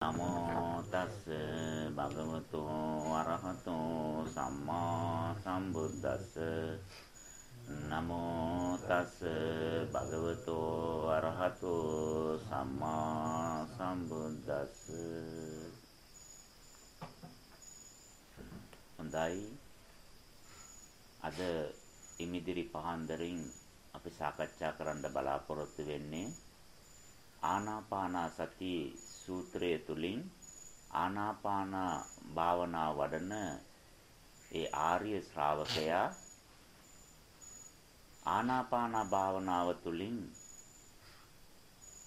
නමෝ තස් භගවතු අරහතෝ සම්මා සම්බුද්දස්ස. නමෝ තස් භගවතු අරහතෝ සම්මා සම්බුද්දස්ස. හොඳයි. අද ඉමිදිරි පහන්දරින් අපි සාකච්ඡා කරන්න බලාපොරොත්තු වෙන්නේ ආනාපාන සති සූත්‍රය තුලින් ආනාපාන භාවනා වඩන ඒ ආර්ය ශ්‍රාවකයා ආනාපාන භාවනාව තුලින්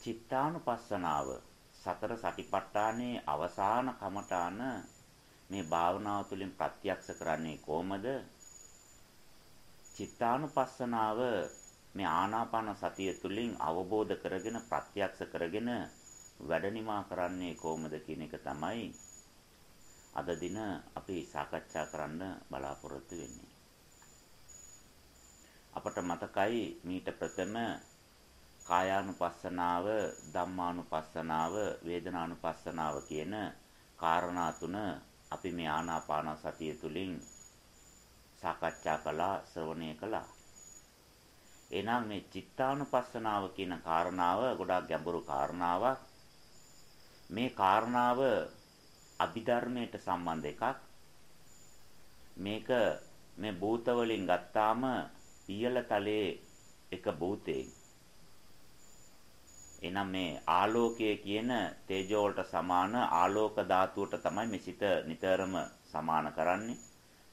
චිත්තානුපස්සනාව සතර සටිපට්ඨානයේ අවසාන කමඨාන මේ භාවනාව තුළින් ප්‍රත්‍යක්ෂ කරන්නේ කොහොමද? චිත්තානුපස්සනාව මේ ආනාපාන සතිය තුළින් අවබෝධ කරගෙන ප්‍රත්‍යක්ෂ කරගෙන වැඩනිමා කරන්නේ කොහොමද කියන එක තමයි අද දින අපි සාකච්ඡා කරන්න බලාපොරොත්තු වෙන්නේ. අපට මතකයි මීට ප්‍රථම කායානුපස්සනාව, ධම්මානුපස්සනාව, වේදනානුපස්සනාව කියන කාරණා තුන අපි මේ ආනාපාන සතිය තුලින් සාකච්ඡා කළා, ශ්‍රවණය කළා. එහෙනම් මේ චිත්තානුපස්සනාව කියන කාරණාව ගොඩාක් ගැඹුරු කාරණාවක්. මේ කාරණාව අභිධර්මයට සම්බන්ධ එකක්. මේක මේ භූත වලින් ගත්තාම ඉහළ තලයේ එක භූතේ. එනම් මේ ආලෝකය කියන තේජෝ වලට සමාන ආලෝක ධාතුවට තමයි මේ සිත නිතරම සමාන කරන්නේ.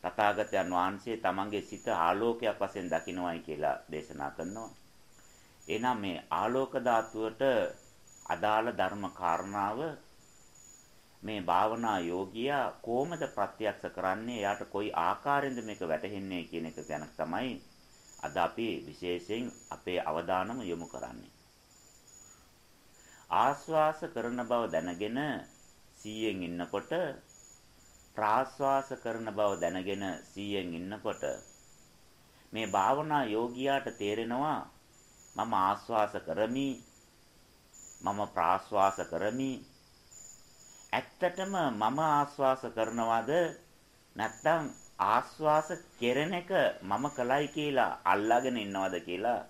තථාගතයන් වහන්සේ තමන්ගේ සිත ආලෝකයක් වශයෙන් දකින්නවයි කියලා දේශනා කරනවා. එනම් මේ ආලෝක ධාතුවට අදාළ ධර්ම කාරණාව මේ භාවනා යෝගියා කොහොමද ප්‍රත්‍යක්ෂ කරන්නේ? එයාට කොයි ආකාරයෙන්ද මේක වැටහෙන්නේ කියන එක ගැන තමයි අද අපි විශේෂයෙන් අපේ අවධානම යොමු කරන්නේ. ආස්වාස කරන බව දැනගෙන සීයෙන් ඉන්නකොට ප්‍රාස්වාස කරන බව දැනගෙන සීයෙන් ඉන්නකොට මේ භාවනා යෝගියාට තේරෙනවා මම ආස්වාස කරමි මම ප්‍රාශ්වාස කරමි. ඇත්තටම මම ආශ්වාස කරනවද නැත්නම් ආශ්වාස කෙරෙන එක මම කලයි කියලා අල්ලාගෙන ඉන්නවද කියලා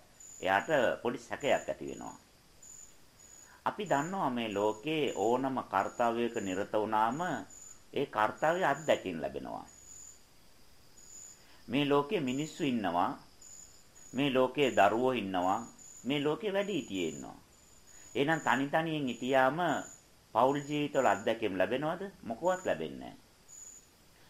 එයාට පොඩි සැකයක් ඇති වෙනවා. අපි දන්නවා මේ ලෝකේ ඕනම කාර්යයක නිරත වුණාම ඒ කාර්යය අත්දැකින් ලැබෙනවා. මේ ලෝකේ මිනිස්සු ඉන්නවා. මේ ලෝකේ දරුවෝ ඉන්නවා. මේ ලෝකේ වැඩිහිටියෝ ඉන්නවා. එහෙනම් තනි තනියෙන් හිටියාම පෞල් ජීවිතවල අත්දැකීම් ලැබෙනවද? මොකවත් ලැබෙන්නේ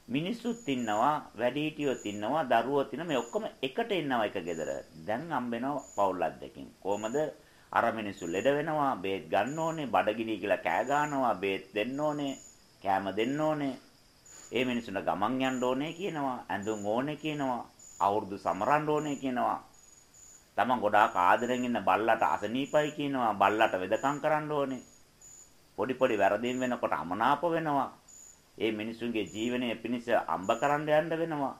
මිනිස්සුත් ඉන්නවා, වැඩිහිටියොත් ඉන්නවා, දරුවෝත් ඉන්නවා. මේ ඔක්කොම එකට ඉන්නවා එක ගෙදර. දැන් හම්බෙනවා පෞල් අත්දැකීම්. කොහමද? අර මිනිස්සු ලෙඩ වෙනවා, බේත් ගන්න ඕනේ, බඩගිනි කියලා කෑ ගන්නවා, බේත් දෙන්න ඕනේ, කෑම දෙන්න ඕනේ. ඒ මිනිස්සුන්ට ගමන් යන්න ඕනේ කියනවා, ඇඳුම් ඕනේ කියනවා, අවුරුදු සමරන්න ඕනේ කියනවා. තමන් ගොඩාක් ආදරෙන් ඉන්න බල්ලට අසනීපයි කියනවා. බල්ලට වෙදකම් කරන්න ඕනේ. පොඩි පොඩි වැරදීම් වෙනකොට අමනාප වෙනවා. ඒ මිනිසුන්ගේ ජීවනය පිණිස අම්බ කරන්න යන්න වෙනවා.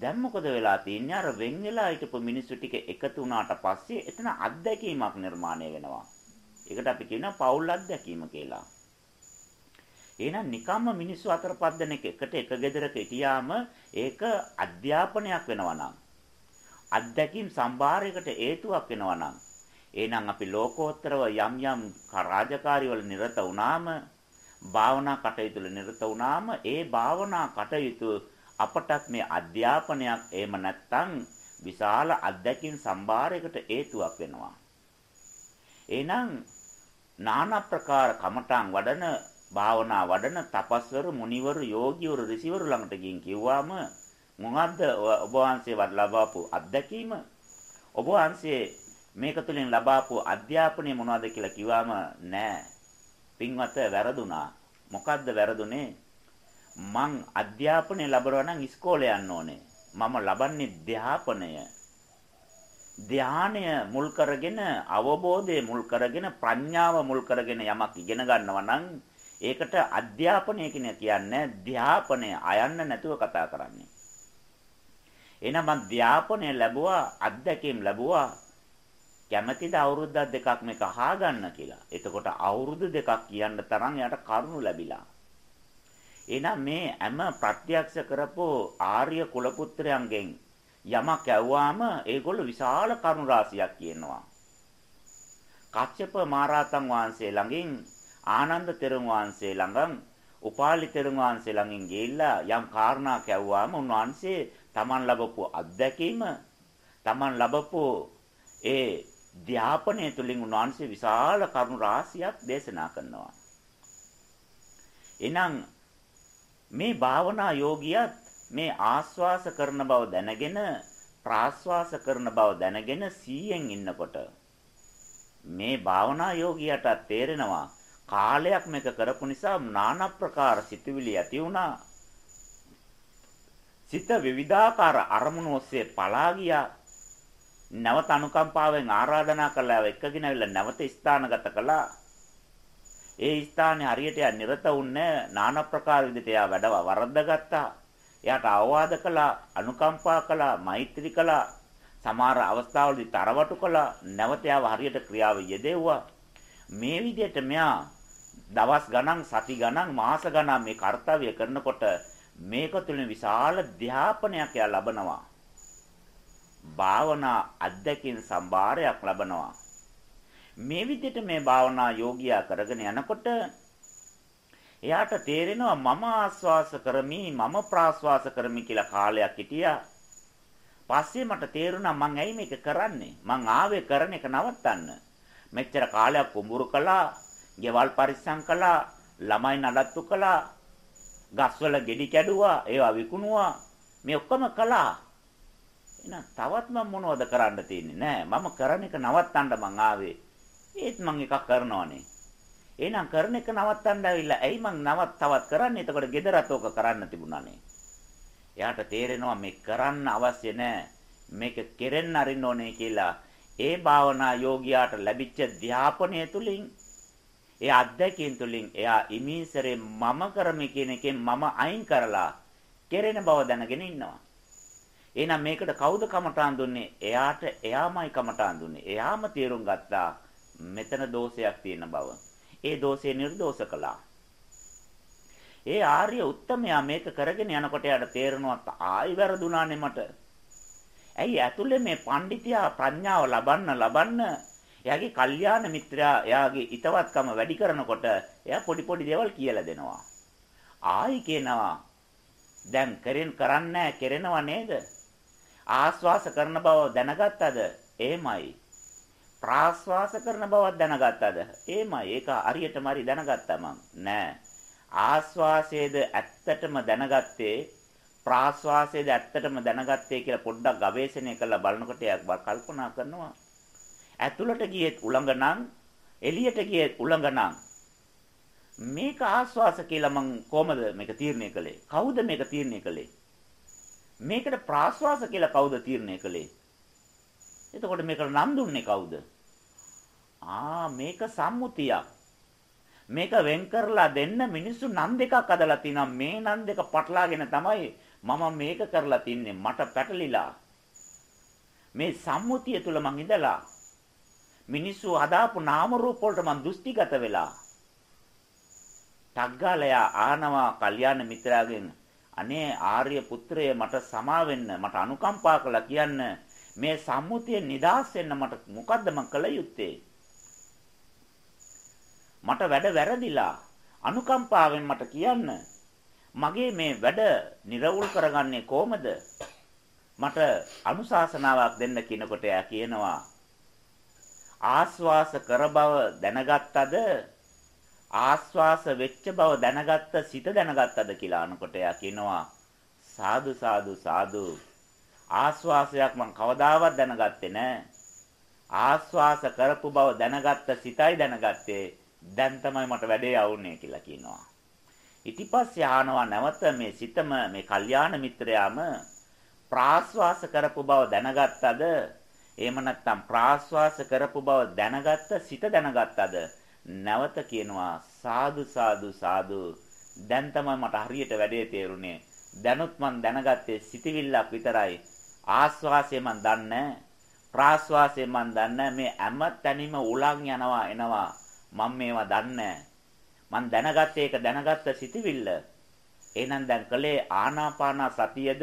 දැන් මොකද වෙලා තියන්නේ? අර වෙන් වෙලා හිටපු මිනිස්සු ටික එකතු වුණාට පස්සේ එතන අත්දැකීමක් නිර්මාණය වෙනවා. ඒකට අපි කියනවා පෞල් අත්දැකීම කියලා. එහෙනම් නිකම්ම මිනිස්සු අතර පස් දෙනෙක් එකට එක ගෙදරක හිටියාම ඒක අධ්‍යාපනයක් වෙනවා නම් අත්දැකීම් සම්භාරයකට හේතුවක් වෙනවා නම් එහෙනම් අපි ලෝකෝත්තරව යම් යම් රාජකාරී වල නිරත වුණාම භාවනා කටයුතු වල නිරත වුණාම ඒ භාවනා කටයුතු අපටත් මේ අධ්‍යාපනයක් එහෙම නැත්නම් විශාල අත්දැකීම් සම්භාරයකට හේතුවක් වෙනවා. එහෙනම් নানা ප්‍රකාර කමඨාන් වඩන භාවනා වඩන තපස්වරු මුනිවරු යෝගිවරු ඍෂිවරු ළඟට ගින් කිව්වාම මොකද්ද ඔබ වහන්සේ ලබාපු අත්දැකීම? ඔබ වහන්සේ මේක තුළින් ලබාපු අධ්‍යාපනය මොනවද කියලා කිව්වම නෑ. පින්වත වැරදුනා. මොකද්ද වැරදුනේ? මං අධ්‍යාපනය ලැබනවා නම් ඉස්කෝලේ යන්න ඕනේ. මම ලබන්නේ ධ්‍යාපනය. ධානය මුල් කරගෙන අවබෝධය මුල් කරගෙන ප්‍රඥාව මුල් කරගෙන යමක් ඉගෙන ගන්නවා නම් ඒකට අධ්‍යාපනය කියන්නේ ධ්‍යාපනය අයන්න නැතුව කතා කරන්නේ. එහෙනම් මං ධාපනය ලැබුවා අත්දැකීම් ලැබුවා කැමැතිද අවුරුද්දක් දෙකක් මේක අහගන්න කියලා. එතකොට අවුරුදු දෙකක් කියන්න තරම් යාට කරුණු ලැබිලා. එහෙනම් මේ හැම ප්‍රත්‍යක්ෂ කරපෝ ආර්ය කුල පුත්‍රයන්ගෙන් යමක් ඇව්වාම ඒගොල්ලෝ විශාල කරුණු රාශියක් කියනවා. කච්චප මහරහතන් වහන්සේ ළඟින් ආනන්ද තෙරුන් වහන්සේ ළඟන් උපාලි තෙරුන් වහන්සේ ළඟින් ගිහිල්ලා යම් කාරණා කැව්වාම උන්වහන්සේ Taman ලැබපු අත්දැකීම Taman ලැබපු ඒ ධ්‍යාපනය තුළින් උන්වහන්සේ විශාල කරුණු රාශියක් දේශනා කරනවා. එහෙනම් මේ භාවනා යෝගියත් මේ ආස්වාස කරන බව දැනගෙන ප්‍රාස්වාස කරන බව දැනගෙන 100න් ඉන්නකොට මේ භාවනා යෝගියට තේරෙනවා කාලයක් මේක කරපු නිසා নানা ප්‍රකාර සිතුවිලි ඇති වුණා. සිත විවිධාකාර අරමුණු ඔස්සේ පලා ගියා. නැවත අනුකම්පාවෙන් ආරාධනා කළා එක්කගෙන ඇවිල්ලා නැවත ස්ථානගත කළා. ඒ ස්ථානේ හරියට යා නිරත වුණේ নানা ප්‍රකාර විදිහට යා වැඩ වරද්දගත්තා. එයාට අවවාද කළා, අනුකම්පා කළා, මෛත්‍රී කළා. සමහර අවස්ථාවලදී තරවටු කළා, නැවත යාව හරියට ක්‍රියාව යෙදෙව්වා. මේ විදිහට මෙයා දවස් ගණන්, සති ගණන්, මාස ගණන් මේ කාර්යය කරනකොට මේක තුළින් විශාල ධ්‍යාපනයක් යා ලබනවා. භාවනා අධ්‍යක්ෂින් සම්භාරයක් ලබනවා. මේ විදිහට මේ භාවනා යෝගියා කරගෙන යනකොට එයාට තේරෙනවා මම ආස්වාස කරමි මම ප්‍රාස්වාස කරමි කියලා කාලයක් හිටියා. පස්සේ මට තේරුණා මං ඇයි මේක කරන්නේ? මං ආවේ කරන එක නවත්තන්න. මෙච්චර කාලයක් කුඹුරු කළා, ගෙවල් පරිස්සම් කළා, ළමයි නඩත්තු කළා, ගස්වල ගෙඩි කැඩුවා, ඒවා විකුණුවා. මේ ඔක්කොම කළා. එහෙනම් තවත් මම මොනවද කරන්න තියෙන්නේ? නෑ මම කරන එක නවත්තන්න මං ආවේ. ඒත් මං එකක් කරනවානේ. එහෙනම් කරන එක නවත්තන්න ඇවිල්ලා ඇයි මං නවත් තවත් කරන්නේ? එතකොට gedarat ඕක කරන්න තිබුණානේ. එයාට තේරෙනවා මේ කරන්න අවශ්‍ය නැහැ. මේක කෙරෙන්න අරින්න ඕනේ කියලා. ඒ භාවනා යෝගියාට ලැබිච්ච ධ්‍යාපනය තුලින් ඒ අත්දැකීම් තුලින් එයා ඉමීසරේ මම කරමි කියන එකෙන් මම අයින් කරලා කෙරෙන බව දැනගෙන ඉන්නවා. එහෙනම් මේකට කවුද කමටහන් දුන්නේ? එයාට එයාමයි කමටහන් දුන්නේ. එයාම තීරුම් ගත්තා මෙතන දෝෂයක් තියෙන බව. ඒ දෝෂය නිර්දෝෂ කළා. ඒ ආර්ය උත්තමයා මේක කරගෙන යනකොට යාට තේරෙනවා ආයි වැරදුනානේ මට. ඇයි ඇතුලේ මේ පඬිතියා ප්‍රඥාව ලබන්න ලබන්න එයාගේ කල්යාණ මිත්‍රයා එයාගේ ිතවත්කම වැඩි කරනකොට එයා පොඩි පොඩි දේවල් කියලා දෙනවා. ආයි කියනවා දැන් කරෙන් කරන්නේ කෙරෙනව නේද? ආස්වාස කරන බව දැනගත්තද? එහෙමයි. ප්‍රාස්වාස කරන බවක් දැනගත්තද? එහෙමයි. ඒක හරියටම හරි දැනගත්තා මං. නෑ. ආස්වාසයේද ඇත්තටම දැනගත්තේ ප්‍රාස්වාසයේද ඇත්තටම දැනගත්තේ කියලා පොඩ්ඩක් ගවේෂණය කරලා බලනකොට එයා කල්පනා කරනවා. ඇතුළට ගියෙත් උලංගනං එළියට ගියෙත් උලංගනං මේක ආස්වාස කියලා මං කොහමද මේක තීරණය කළේ? කවුද මේක තීරණය කළේ? මේකට ප්‍රාස්වාස කියලා කවුද තීරණය කළේ? එතකොට මේකට නම් දුන්නේ කවුද? ආ මේක සම්මුතියක්. මේක වෙන් කරලා දෙන්න මිනිස්සු නම් දෙකක් අදලා තිනවා. මේ නම් දෙක පටලාගෙන තමයි මම මේක කරලා තින්නේ. මට පැටලිලා. මේ සම්මුතිය තුල මං ඉඳලා මිනිස්සු හදාපු නාම රූප වලට මං දෘෂ්ටිගත වෙලා. ටග්ගාලයා ආනවා කල්යාණ මිත්‍රාගෙන් අනේ ආර්ය පුත්‍රය මට සමා වෙන්න මට අනුකම්පා කළා කියන්න. මේ සම්මුතිය නිදාස් වෙන්න මට මොකද්ද මං කළ යුත්තේ? මට වැඩ වැරදිලා අනුකම්පාවෙන් මට කියන්න. මගේ මේ වැඩ නිර්වුල් කරගන්නේ කොහමද? මට අනුශාසනාවක් දෙන්න කිනකොට එයා කියනවා ආස්වාස කර බව දැනගත්තද? ආස්වාස වෙච්ච බව දැනගත්ත සිත දැනගත්තද කියලා අනකොට එයා කියනවා. සාදු සාදු සාදු. ආස්වාසයක් මං කවදාවත් දැනගත්තේ නැහැ ආස්වාස කරපු බව දැනගත්ත සිතයි දැනගත්තේ. දැන් තමයි මට වැඩේ આવුනේ කියලා කියනවා. ඊටිපස්සේ ආනවා නැවත මේ සිතම මේ කල්යාණ මිත්‍රයාම ප්‍රාස්වාස කරපු බව දැනගත්තද? එහෙම නැත්නම් ප්‍රාස්වාස කරපු බව දැනගත්ත සිත දැනගත්තද? නැවත කියනවා සාදු සාදු සාදු. දැන් තමයි මට හරියට වැඩේ තේරුනේ. දැනුත් මං දැනගත්තේ සිතවිල්ලක් විතරයි. ආස්වාසය මං දන්නේ ප්‍රාශ්වාසය මන් දන්නේ මේ හැම තැනින්ම උලන් යනවා එනවා. මම මේවා දන්නේ මං දැනගත්තේ ඒක දැනගත්ත සිටිවිල්ල. එහෙනම් දැන් කලේ ආනාපාන සතියද?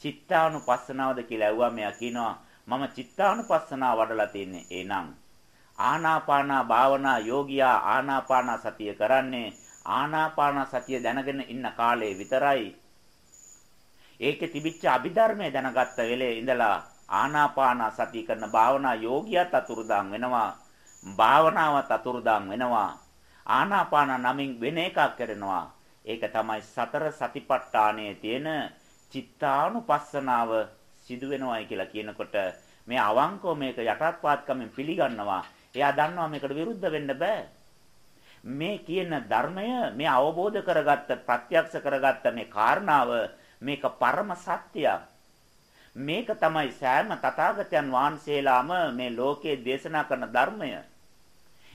චිත්තානුපස්සනාවද කියලා ඇහුවා මෙයා කියනවා. මම චිත්තානුපස්සනාව වඩලා තින්නේ. එහෙනම් ආනාපාන භාවනා යෝගියා ආනාපාන සතිය කරන්නේ ආනාපාන සතිය දැනගෙන ඉන්න කාලේ විතරයි. ඒකේ තිබිච්ච අභිධර්මය දැනගත්ත වෙලේ ඉඳලා ආනාපාන සතිය කරන භාවනා යෝගියාත් අතුරුදාන් වෙනවා. භාවනාවත් අතුරුදාන් වෙනවා. ආනාපාන නමින් වෙන එකක් කරනවා. ඒක තමයි සතර සතිපට්ඨානයේ තියෙන චිත්තානුපස්සනාව සිදු වෙනවයි කියලා කියනකොට මේ අවංකව මේක යටත්පාත්කමින් පිළිගන්නවා. එයා දන්නවා මේකට විරුද්ධ වෙන්න බෑ. මේ කියන ධර්මය මේ අවබෝධ කරගත්ත ප්‍රත්‍යක්ෂ කරගත්ත මේ කාරණාව මේක පරම සත්‍යයක්. මේක තමයි සෑම තථාගතයන් වහන්සේලාම මේ ලෝකේ දේශනා කරන ධර්මය.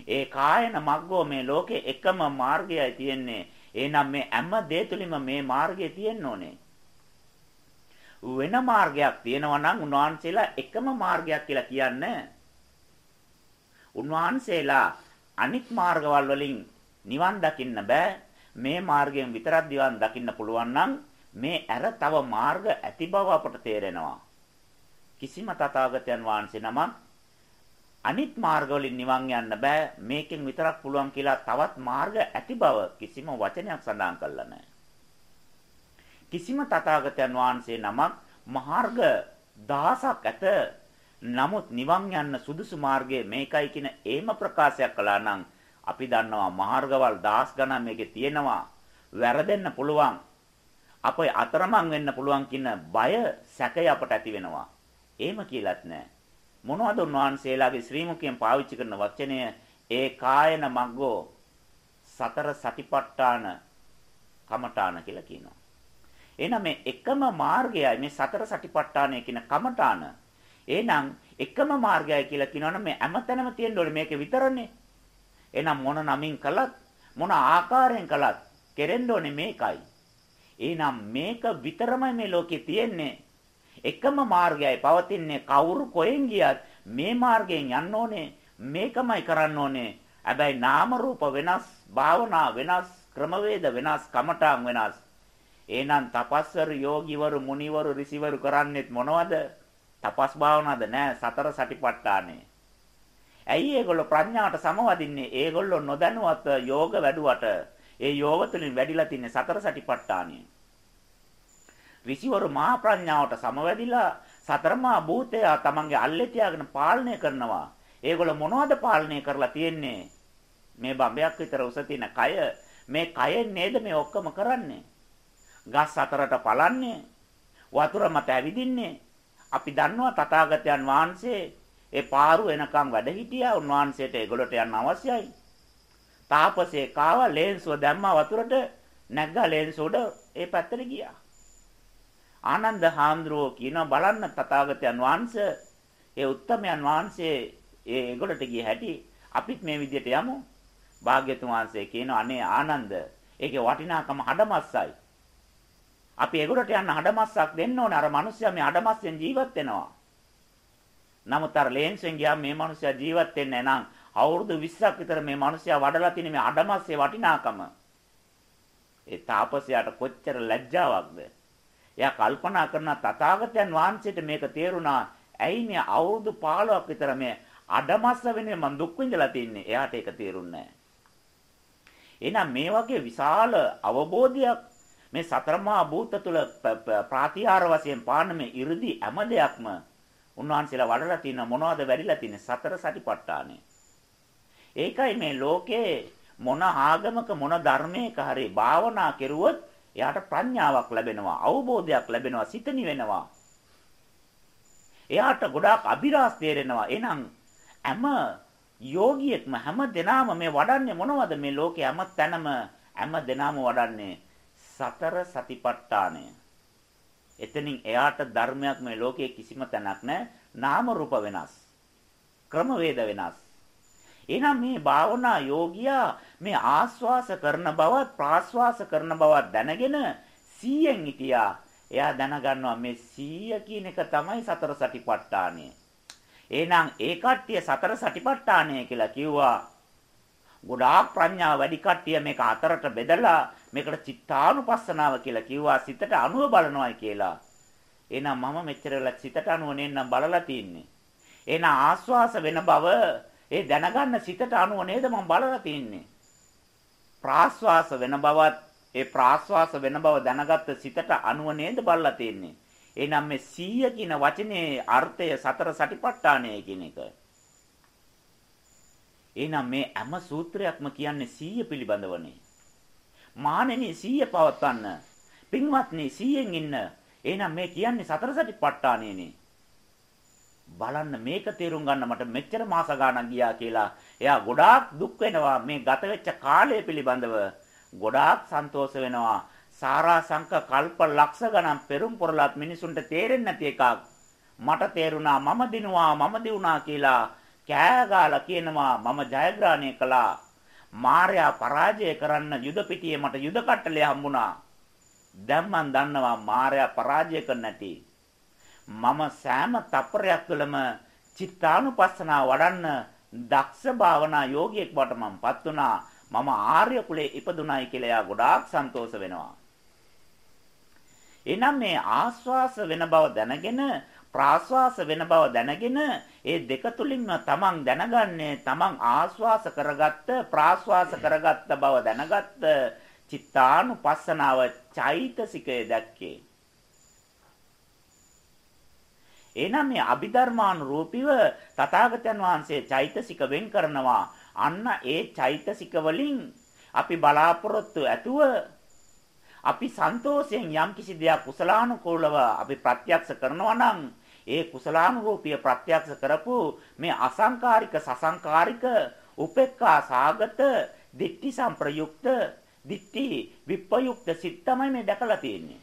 ඒ කායන මග්ගෝ මේ ලෝකේ එකම මාර්ගයයි තියෙන්නේ. එහෙනම් මේ හැම දේ තුලින්ම මේ මාර්ගය තියෙන්න ඕනේ. වෙන මාර්ගයක් තියෙනවා නම් උන්වහන්සේලා එකම මාර්ගයක් කියලා කියන්නේ උන්වහන්සේලා අනිත් මාර්ගවල වලින් නිවන් දකින්න බෑ. මේ මාර්ගයෙන් විතරක් නිවන් දකින්න පුළුවන් නම් මේ ඇර තව මාර්ග ඇති බව අපට තේරෙනවා. කිසිම තථාගතයන් වහන්සේ නමක් අනිත් මාර්ගවලින් නිවන් යන්න බෑ. මේකෙන් විතරක් පුළුවන් කියලා තවත් මාර්ග ඇති බව කිසිම වචනයක් සඳහන් කරලා නැහැ. කිසිම තථාගතයන් වහන්සේ නමක් මාර්ග දහසක් ඇත. නමුත් නිවන් යන්න සුදුසු මාර්ගය මේකයි කියන ඒම ප්‍රකාශයක් කළා නම් අපි දන්නවා මාර්ගවල් දහස් ගණන් මේකේ තියෙනවා. වැරදෙන්න පුළුවන්. අපේ අතරමං වෙන්න පුළුවන් කියන බය සැකය අපට ඇති වෙනවා. එහෙම කියලත් නැහැ. මොනවද උන්වහන්සේලාගේ ශ්‍රී මුඛයෙන් පාවිච්චි කරන වචනය ඒ කායන මග්ගෝ සතර සතිපට්ඨාන කමඨාන කියලා කියනවා. එහෙනම් මේ එකම මාර්ගයයි මේ සතර සටිපට්ඨානය කියන කමඨාන. එහෙනම් එකම මාර්ගයයි කියලා කියනවනම් මේ හැමතැනම තියෙන්න ඕනේ මේක විතරනේ. එහෙනම් මොන නමින් කළත් මොන ආකාරයෙන් කළත් කෙරෙන්න ඕනේ මේකයි. එහෙනම් මේක විතරමයි මේ ලෝකේ තියෙන්නේ. එකම මාර්ගයයි පවතින්නේ කවුරු කොහෙන් ගියත් මේ මාර්ගයෙන් යන්න ඕනේ මේකමයි කරන්න ඕනේ. හැබැයි නාම රූප වෙනස්, භාවනා වෙනස්, ක්‍රමවේද වෙනස්, කමඨාන් වෙනස්. එහෙනම් තපස්වරු යෝගිවරු මුනිවරු ඍෂිවරු කරන්නේත් මොනවද? තපස් භාවනාවද නෑ සතර සටිපට්ඨානේ. ඇයි ඒගොල්ලෝ ප්‍රඥාවට සමවදින්නේ? ඒගොල්ලෝ නොදැනුවත් යෝග වැඩුවට ඒ යෝග තුලින් වැඩිලා තින්නේ සතර සටිපට්ඨානිය. ඍෂිවරු මහා ප්‍රඥාවට සමවැදිලා සතරමා භූතය තමන්ගේ අල්ලේ තියාගෙන පාලනය කරනවා. ඒගොල්ලෝ මොනවද පාලනය කරලා තියෙන්නේ? මේ බඹයක් විතර උස තියෙන කය මේ කයෙන් නේද මේ ඔක්කොම කරන්නේ? ගස් අතරට පලන්නේ. වතුර මත ඇවිදින්නේ. අපි දන්නවා තථාගතයන් වහන්සේ ඒ පාරු එනකම් වැඩ හිටියා. උන්වහන්සේට ඒගොල්ලට යන්න අවශ්‍යයි. තාපසේ කාව ලේන්සුව දැම්මා වතුරට නැග්ගා ලේන්සුව උඩ ඒ පැත්තට ගියා. ආනන්ද හාමුදුරුවෝ කියනවා බලන්න තථාගතයන් වහන්සේ ඒ උත්තමයන් වහන්සේ ඒ ඒගොල්ලට ගිය හැටි අපිත් මේ විදිහට යමු. භාග්‍යතුන් වහන්සේ කියනවා අනේ ආනන්ද ඒකේ වටිනාකම හඩමස්සයි අපි ඒගොල්ලට යන්න හඩමස්සක් දෙන්න ඕනේ. අර මිනිස්සයා මේ හඩමස්සෙන් ජීවත් වෙනවා. නමුත් අර ලේන්සෙන් ගියාම මේ මිනිස්සයා ජීවත් වෙන්නේ නැහැ අවුරුදු 20ක් විතර මේ මිනිස්සයා වඩලා තියෙන මේ හඩමස්සේ වටිනාකම. ඒ තාපසයාට කොච්චර ලැජ්ජාවක්ද? එයා කල්පනා කරන තථාගතයන් වහන්සේට මේක තේරුණා. ඇයි මේ අවුරුදු 15ක් විතර මේ අඩමස්ස වෙනුවෙන් මං දුක් විඳලා තින්නේ. එයාට ඒක තේරුන්නේ නැහැ. එහෙනම් මේ වගේ විශාල අවබෝධයක් මේ සතරමා භූත තුල ප්‍රාතිහාර වශයෙන් පාන මේ 이르දි හැම දෙයක්ම උන්වහන්සේලා වඩලා තියෙන මොනවද වැඩිලා තියෙන්නේ සතර සටිපට්ඨානෙ. ඒකයි මේ ලෝකේ මොන ආගමක මොන ධර්මයක හරි භාවනා කෙරුවොත් එයාට ප්‍රඥාවක් ලැබෙනවා අවබෝධයක් ලැබෙනවා සිත නිවෙනවා. එයාට ගොඩාක් අභිරහස් තේරෙනවා. එහෙනම් හැම යෝගියෙක්ම හැම දෙනාම මේ වඩන්නේ මොනවද මේ ලෝකේ හැම තැනම හැම දෙනාම වඩන්නේ සතර සතිපට්ඨානය. එතනින් එයාට ධර්මයක් මේ ලෝකයේ කිසිම තැනක් නැහැ. නාම රූප වෙනස්. ක්‍රමවේද වෙනස්. එහෙනම් මේ භාවනා යෝගියා මේ ආස්වාස කරන බවත් ප්‍රාස්වාස කරන බවත් දැනගෙන 100න් හිටියා. එයා දැනගන්නවා මේ 100 කියන එක තමයි සතර සතිපට්ඨානය. එහෙනම් ඒ කට්ටිය සතර සටිපට්ඨානය කියලා කිව්වා. ගොඩාක් ප්‍රඥාව වැඩි කට්ටිය මේක අතරට බෙදලා මේකට චිත්තානුපස්සනාව කියලා කිව්වා සිතට අනුව බලනවායි කියලා. එහෙනම් මම මෙච්චර වෙලා සිතට අනුව නෙන්නම් බලලා තින්නේ. එහෙනම් ආස්වාස වෙන බව ඒ දැනගන්න සිතට අනුව නේද මම බලලා තින්නේ. ප්‍රාස්වාස වෙන බවත් ඒ ප්‍රාස්වාස වෙන බව දැනගත්ත සිතට අනුව නේද බලලා තින්නේ. එහෙනම් මේ 100 කියන වචනේ අර්ථය සතර සටිපට්ඨානය කියන එක. එහෙනම් මේ හැම සූත්‍රයක්ම කියන්නේ 100 පිළිබඳවනේ. මානෙනි 100 පවත්වන්න. පින්වත්නි 100න් ඉන්න. එහෙනම් මේ කියන්නේ සතර සටිපට්ඨානයනේ. බලන්න මේක තේරුම් ගන්න මට මෙච්චර මාස ගාණක් ගියා කියලා එයා ගොඩාක් දුක් වෙනවා මේ ගත වෙච්ච කාලය පිළිබඳව ගොඩාක් සන්තෝෂ වෙනවා සාරා සංක කල්ප ලක්ෂ ගණන් පෙරම් පොරලත් මිනිසුන්ට තේරෙන්නේ නැති එකක් මට තේරුණා මම දිනුවා මම දිනුනා කියලා කෑ ගාලා කියනවා මම ජයග්‍රහණය කළා මාර්යා පරාජය කරන්න යුද පිටියේ මට යුද කට්ටලේ හම්බුණා දැන් මන් දන්නවා මාර්යා පරාජය කර නැති මම සෑම තප්පරයක් තුළම චිත්තානුපස්සනාව වඩන්න දක්ෂ භාවනා යෝගියෙක් බවට මමපත් වුණා. මම ආර්ය කුලේ ඉපදුනායි කියලා එයා ගොඩාක් සන්තෝෂ වෙනවා. එනම් මේ ආස්වාස වෙන බව දැනගෙන ප්‍රාස්වාස වෙන බව දැනගෙන ඒ දෙක තුලින්ම තමන් දැනගන්නේ තමන් ආස්වාස කරගත්ත ප්‍රාස්වාස කරගත්ත බව දැනගත්ත චිත්තානුපස්සනාව චෛතසිකය දැක්කේ එහෙනම් මේ අභිධර්මානුරූපීව තථාගතයන් වහන්සේ චෛතසික වෙන් කරනවා. අන්න ඒ චෛතසික වලින් අපි බලාපොරොත්තු ඇතුව අපි සන්තෝෂයෙන් යම්කිසි දෙයක් කුසලානුකූලව අපි ප්‍රත්‍යක්ෂ කරනවා නම් ඒ කුසලානුරූපීය ප්‍රත්‍යක්ෂ කරපු මේ අසංකාරික සසංකාරික උපේක්ඛා සාගත දිට්ඨි සම්ප්‍රයුක්ත දිට්ඨි විප්පයුක්ත සිත් තමයි මේ දැකලා තියෙන්නේ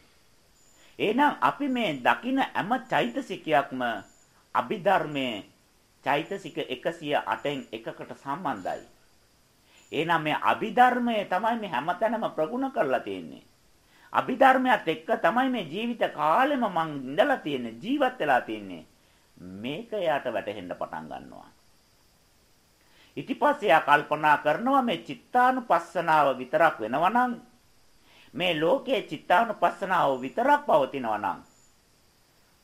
එහෙනම් අපි මේ දකින හැම චෛතසිකයක්ම අභිධර්මයේ චෛතසික 108න් එකකට සම්බන්ධයි. එහෙනම් මේ අභිධර්මයේ තමයි මේ හැමතැනම ප්‍රගුණ කරලා තියෙන්නේ. අභිධර්මයත් එක්ක තමයි මේ ජීවිත කාලෙම මං ඉඳලා තියෙන්නේ ජීවත් වෙලා තියෙන්නේ. මේක යාට වැටහෙන්න පටන් ගන්නවා. ඊට පස්සේ යා කල්පනා කරනවා මේ චිත්තානුපස්සනාව විතරක් වෙනවා නම් මේ ලෝකයේ චිත්තානුපස්සනාව විතරක් පවතිනවා නම්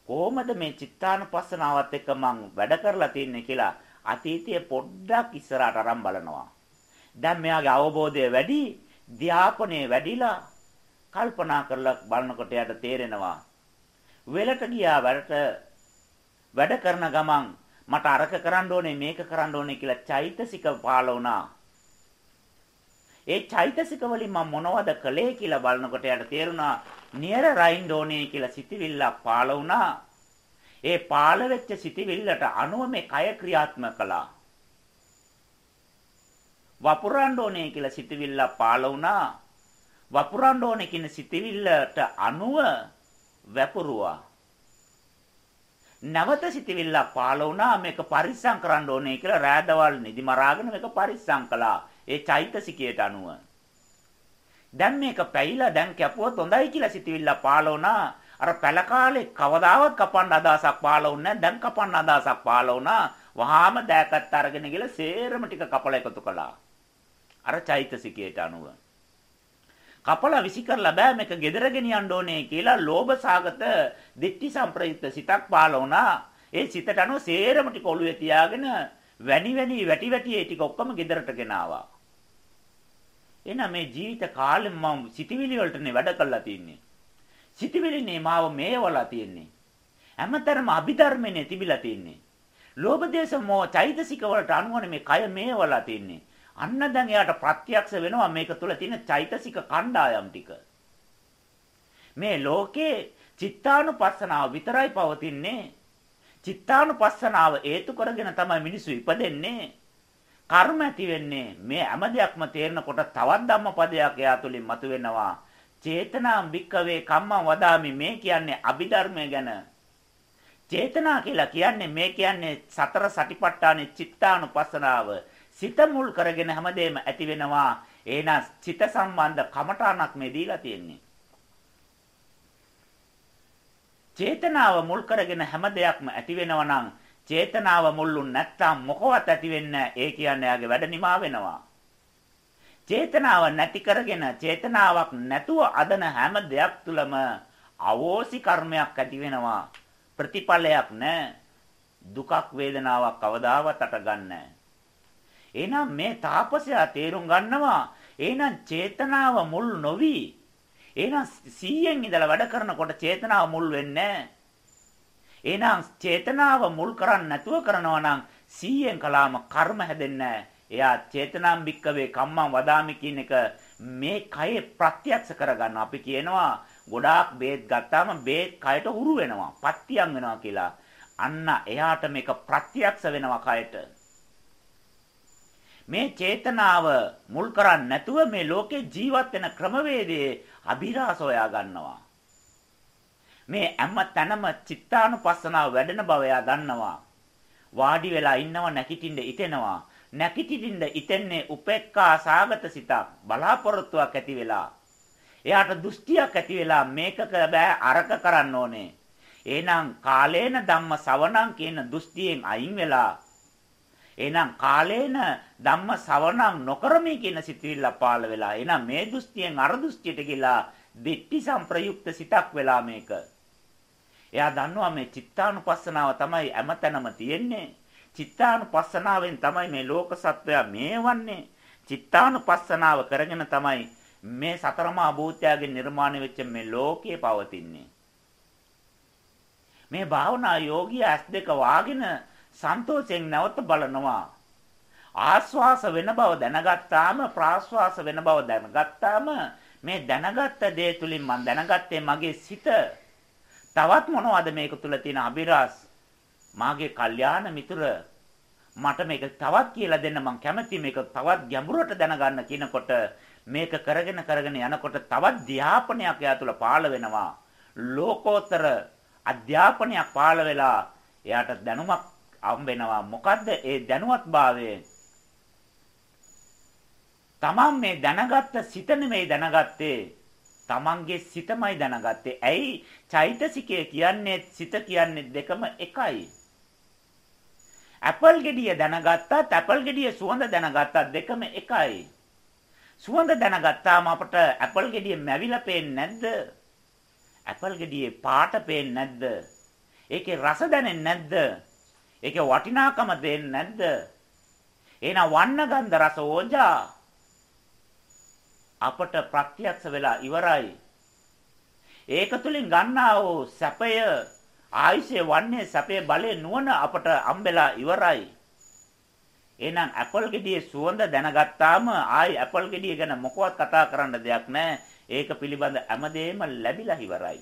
කොහොමද මේ චිත්තානුපස්සනාවත් එක්ක මං වැඩ කරලා තින්නේ කියලා අතීතයේ පොඩ්ඩක් ඉස්සරහට අරන් බලනවා. දැන් මෙයාගේ අවබෝධය වැඩි, ධ්‍යාපනය වැඩිලා කල්පනා කරලා බලනකොට යට තේරෙනවා. වෙලට ගියා වැඩට වැඩ කරන ගමන් මට අරක කරන්න ඕනේ මේක කරන්න ඕනේ කියලා චෛතසික පාල වුණා. ඒ චෛතසික වලින් මම මොනවද කළේ කියලා බලනකොට යට තේරුණා නියර රයින් ඩෝනේ කියලා සිටිවිල්ලක් පාළ වුණා. ඒ පාළ වෙච්ච සිටිවිල්ලට අනුව මේ කය ක්‍රියාත්මක කළා. වපුරන්න ඕනේ කියලා සිටිවිල්ලක් පාළ වුණා. වපුරන්න ඕනේ කියන සිටිවිල්ලට අනුව වැපුරුවා. නැවත සිටිවිල්ලක් පාළ වුණා මේක පරිස්සම් කරන්න ඕනේ කියලා රෑදවල් නිදි මරාගෙන මේක පරිස්සම් කළා. ඒ චෛතසිකයට අනුව. දැන් මේක පැහිලා දැන් කැපුවොත් හොඳයි කියලා සිතවිල්ල පාලවනා. අර පැල කාලේ කවදාවත් කපන්න අදහසක් පාල වුණේ දැන් කපන්න අදහසක් පාල වුණා. වහාම දෑකත් අරගෙන ගිහලා සේරම ටික කපලා එකතු කළා. අර චෛතසිකයට අනුව. කපලා විසි කරලා බෑ මේක gedera ගෙනියන්න ඕනේ කියලා ලෝභ සාගත දිට්ටි සම්ප්‍රයුක්ත සිතක් පාල වුණා. ඒ සිතට අනුව සේරම ටික ඔළුවේ තියාගෙන වැනි වැනි වැටි වැටි ඒ ටික ඔක්කොම ගෙදරට ගෙනාවා. එහෙනම් මේ ජීවිත කාලෙම මම සිටිවිලි වලටනේ වැඩ කරලා තියෙන්නේ. සිටිවිලිනේ මාව මේවලා තියෙන්නේ. හැමතරම අභිධර්මනේ තිබිලා තියෙන්නේ. ලෝභ දේශ මොහ චෛතසික වලට අනුවනේ මේ කය මේවලා තියෙන්නේ. අන්න දැන් එයාට ප්‍රත්‍යක්ෂ වෙනවා මේක තුල තියෙන චෛතසික කණ්ඩායම් ටික. මේ ලෝකේ චිත්තානුපස්සනාව විතරයි පවතින්නේ. චිත්තානුපස්සනාව හේතු කරගෙන තමයි මිනිස්සු ඉපදෙන්නේ. කර්ම ඇති වෙන්නේ මේ හැම දෙයක්ම තේරෙනකොට තවත් ධම්මපදයක් එයා තුලින් මතුවෙනවා. චේතනා භික්කවේ කම්මං වදාමි මේ කියන්නේ අභිධර්මය ගැන. චේතනා කියලා කියන්නේ මේ කියන්නේ සතර සටිපට්ඨානේ චිත්තානුපස්සනාව. සිත මුල් කරගෙන හැමදේම ඇති වෙනවා. එහෙනම් චිත සම්බන්ධ කමඨාණක් මේ දීලා තියෙන්නේ. චේතනාව මුල් කරගෙන හැම දෙයක්ම ඇති වෙනවා නම් චේතනාව මුල්ලු නැත්තම් මොකවත් ඇති වෙන්නේ ඒ කියන්නේ යාගේ වැඩ නිමා වෙනවා. චේතනාව නැති කරගෙන චේතනාවක් නැතුව අදන හැම දෙයක් තුලම අවෝසි කර්මයක් ඇති වෙනවා. ප්‍රතිඵලයක් නැහැ. දුකක් වේදනාවක් කවදාවත් අටගන්නේ එහෙනම් මේ තාපසයා තේරුම් ගන්නවා එහෙනම් චේතනාව මුල් නොවි. එහෙනම් 100න් ඉඳලා වැඩ කරනකොට චේතනාව මුල් වෙන්නේ එහෙනම් චේතනාව මුල් කරන්නේ නැතුව කරනවා නම් 100න් කලාම කර්ම හැදෙන්නේ එයා චේතනාම් බික්කවේ කම්මං වදාමි කියන එක මේ කයේ ප්‍රත්‍යක්ෂ කරගන්න. අපි කියනවා ගොඩාක් බේත් ගත්තාම බේත් කයට උරු වෙනවා පත්තියම් වෙනවා කියලා. අන්න එයාට මේක ප්‍රත්‍යක්ෂ වෙනවා කයට. මේ චේතනාව මුල් කරන්නේ නැතුව මේ ලෝකේ ජීවත් වෙන ක්‍රමවේදයේ අභිරහස හොයා ගන්නවා. මේ හැම තැනම චිත්තානුපස්සනාව වැඩෙන බව එයා දන්නවා. වාඩි වෙලා ඉන්නව නැකිටින්න ඉතෙනවා. නැකිටින්න ඉතෙන්නේ උපේක්ඛා සාගත සිතක් බලාපොරොත්තුවක් ඇති වෙලා. එයාට දෘෂ්ටියක් ඇති වෙලා මේකක බෑ අරක කරන්න ඕනේ. එහෙනම් කාලේන ධම්ම සවණං කියන දෘෂ්ටියෙන් අයින් වෙලා එහෙනම් කාලේන ධම්ම සවණං නොකරමි කියන සිතවිල්ල පාළ වෙලා එහෙනම් මේ දෘෂ්ටියෙන් අර දෘෂ්ටියට ගිලා දිට්ඨි සංප්‍රයුක්ත සිතක් වෙලා මේක. එයා දන්නවා මේ චිත්තානුපස්සනාව තමයි හැමතැනම තියෙන්නේ. චිත්තානුපස්සනාවෙන් තමයි මේ ලෝක සත්වයා මේවන්නේ. චිත්තානුපස්සනාව කරගෙන තමයි මේ සතරමා භූතයාගෙන් නිර්මාණය වෙච්ච මේ ලෝකයේ පවතින්නේ. මේ භාවනා යෝගියා ඇස් දෙක වාගෙන සන්තෝෂයෙන් නැවත බලනවා. ආස්වාස වෙන බව දැනගත්තාම ප්‍රාස්වාස වෙන බව දැනගත්තාම මේ දැනගත්ත දේ තුලින් මම දැනගත්තේ මගේ සිත. තවත් මොනවද මේක තුල තියෙන අභිරහස්? මාගේ කල්යාණ මිතුර. මට මේක තවත් කියලා දෙන්න මං කැමති මේක තවත් ගැඹුරට දැනගන්න කියනකොට මේක කරගෙන කරගෙන යනකොට තවත් ධ්‍යාපනයක් එයා තුල පාළ වෙනවා. ලෝකෝත්තර අධ්‍යාපනයක් පාළ වෙලා එයාට දැනුමක් හම්බෙනවා. මොකද්ද ඒ දැනුවත්භාවය? තමන් මේ දැනගත්ත සිත නෙමෙයි දැනගත්තේ. තමන්ගේ සිතමයි දැනගත්තේ. ඇයි? චෛතසිකය කියන්නේ සිත කියන්නේ දෙකම එකයි. ඇපල් ගෙඩිය දැනගත්තත් ඇපල් ගෙඩිය සුවඳ දැනගත්තත් දෙකම එකයි. සුවඳ දැනගත්තාම අපට ඇපල් ගෙඩිය මැවිලා පේන්නේ නැද්ද? ඇපල් ගෙඩියේ පාට පේන්නේ නැද්ද? ඒකේ රස දැනෙන්නේ නැද්ද? ඒකේ වටිනාකම දෙන්නේ නැද්ද? එහෙනම් වන්න ගන්ධ රස ඕජා අපට ප්‍රත්‍යක්ෂ වෙලා ඉවරයි. ඒක තුලින් ගන්නා වූ සැපය ආයුෂය වන්නේ සැපේ බලේ නුවණ අපට අම්බෙලා ඉවරයි. එහෙනම් ඇපල් ගෙඩියේ සුවඳ දැනගත්තාම ආයි ඇපල් ගෙඩිය ගැන මොකවත් කතා කරන්න දෙයක් නැහැ. ඒක පිළිබඳ හැමදේම ලැබිලා ඉවරයි.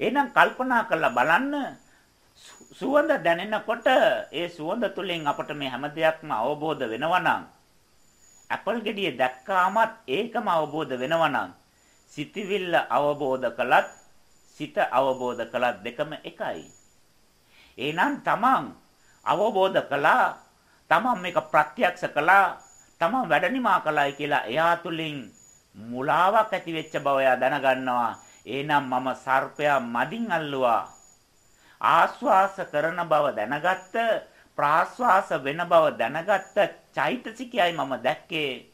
එහෙනම් කල්පනා කරලා බලන්න සුවඳ දැනෙනකොට ඒ සුවඳ තුලින් අපට මේ හැම දෙයක්ම අවබෝධ වෙනවා නම් ඇපල් ගෙඩිය දැක්කාමත් ඒකම අවබෝධ වෙනවා නම් සිතවිල්ල අවබෝධ කළත් සිත අවබෝධ කළත් දෙකම එකයි. එහෙනම් තමන් අවබෝධ කළා තමන් මේක ප්‍රත්‍යක්ෂ කළා තමන් වැඩනිමා කළායි කියලා එයා තුලින් මුලාවක් ඇති වෙච්ච බව එයා දැනගන්නවා. එහෙනම් මම සර්පයා මදින් අල්ලුවා. ආස්වාස කරන බව දැනගත්ත ප්‍රාස්වාස වෙන බව දැනගත්ත චෛතසිකයයි මම දැක්කේ.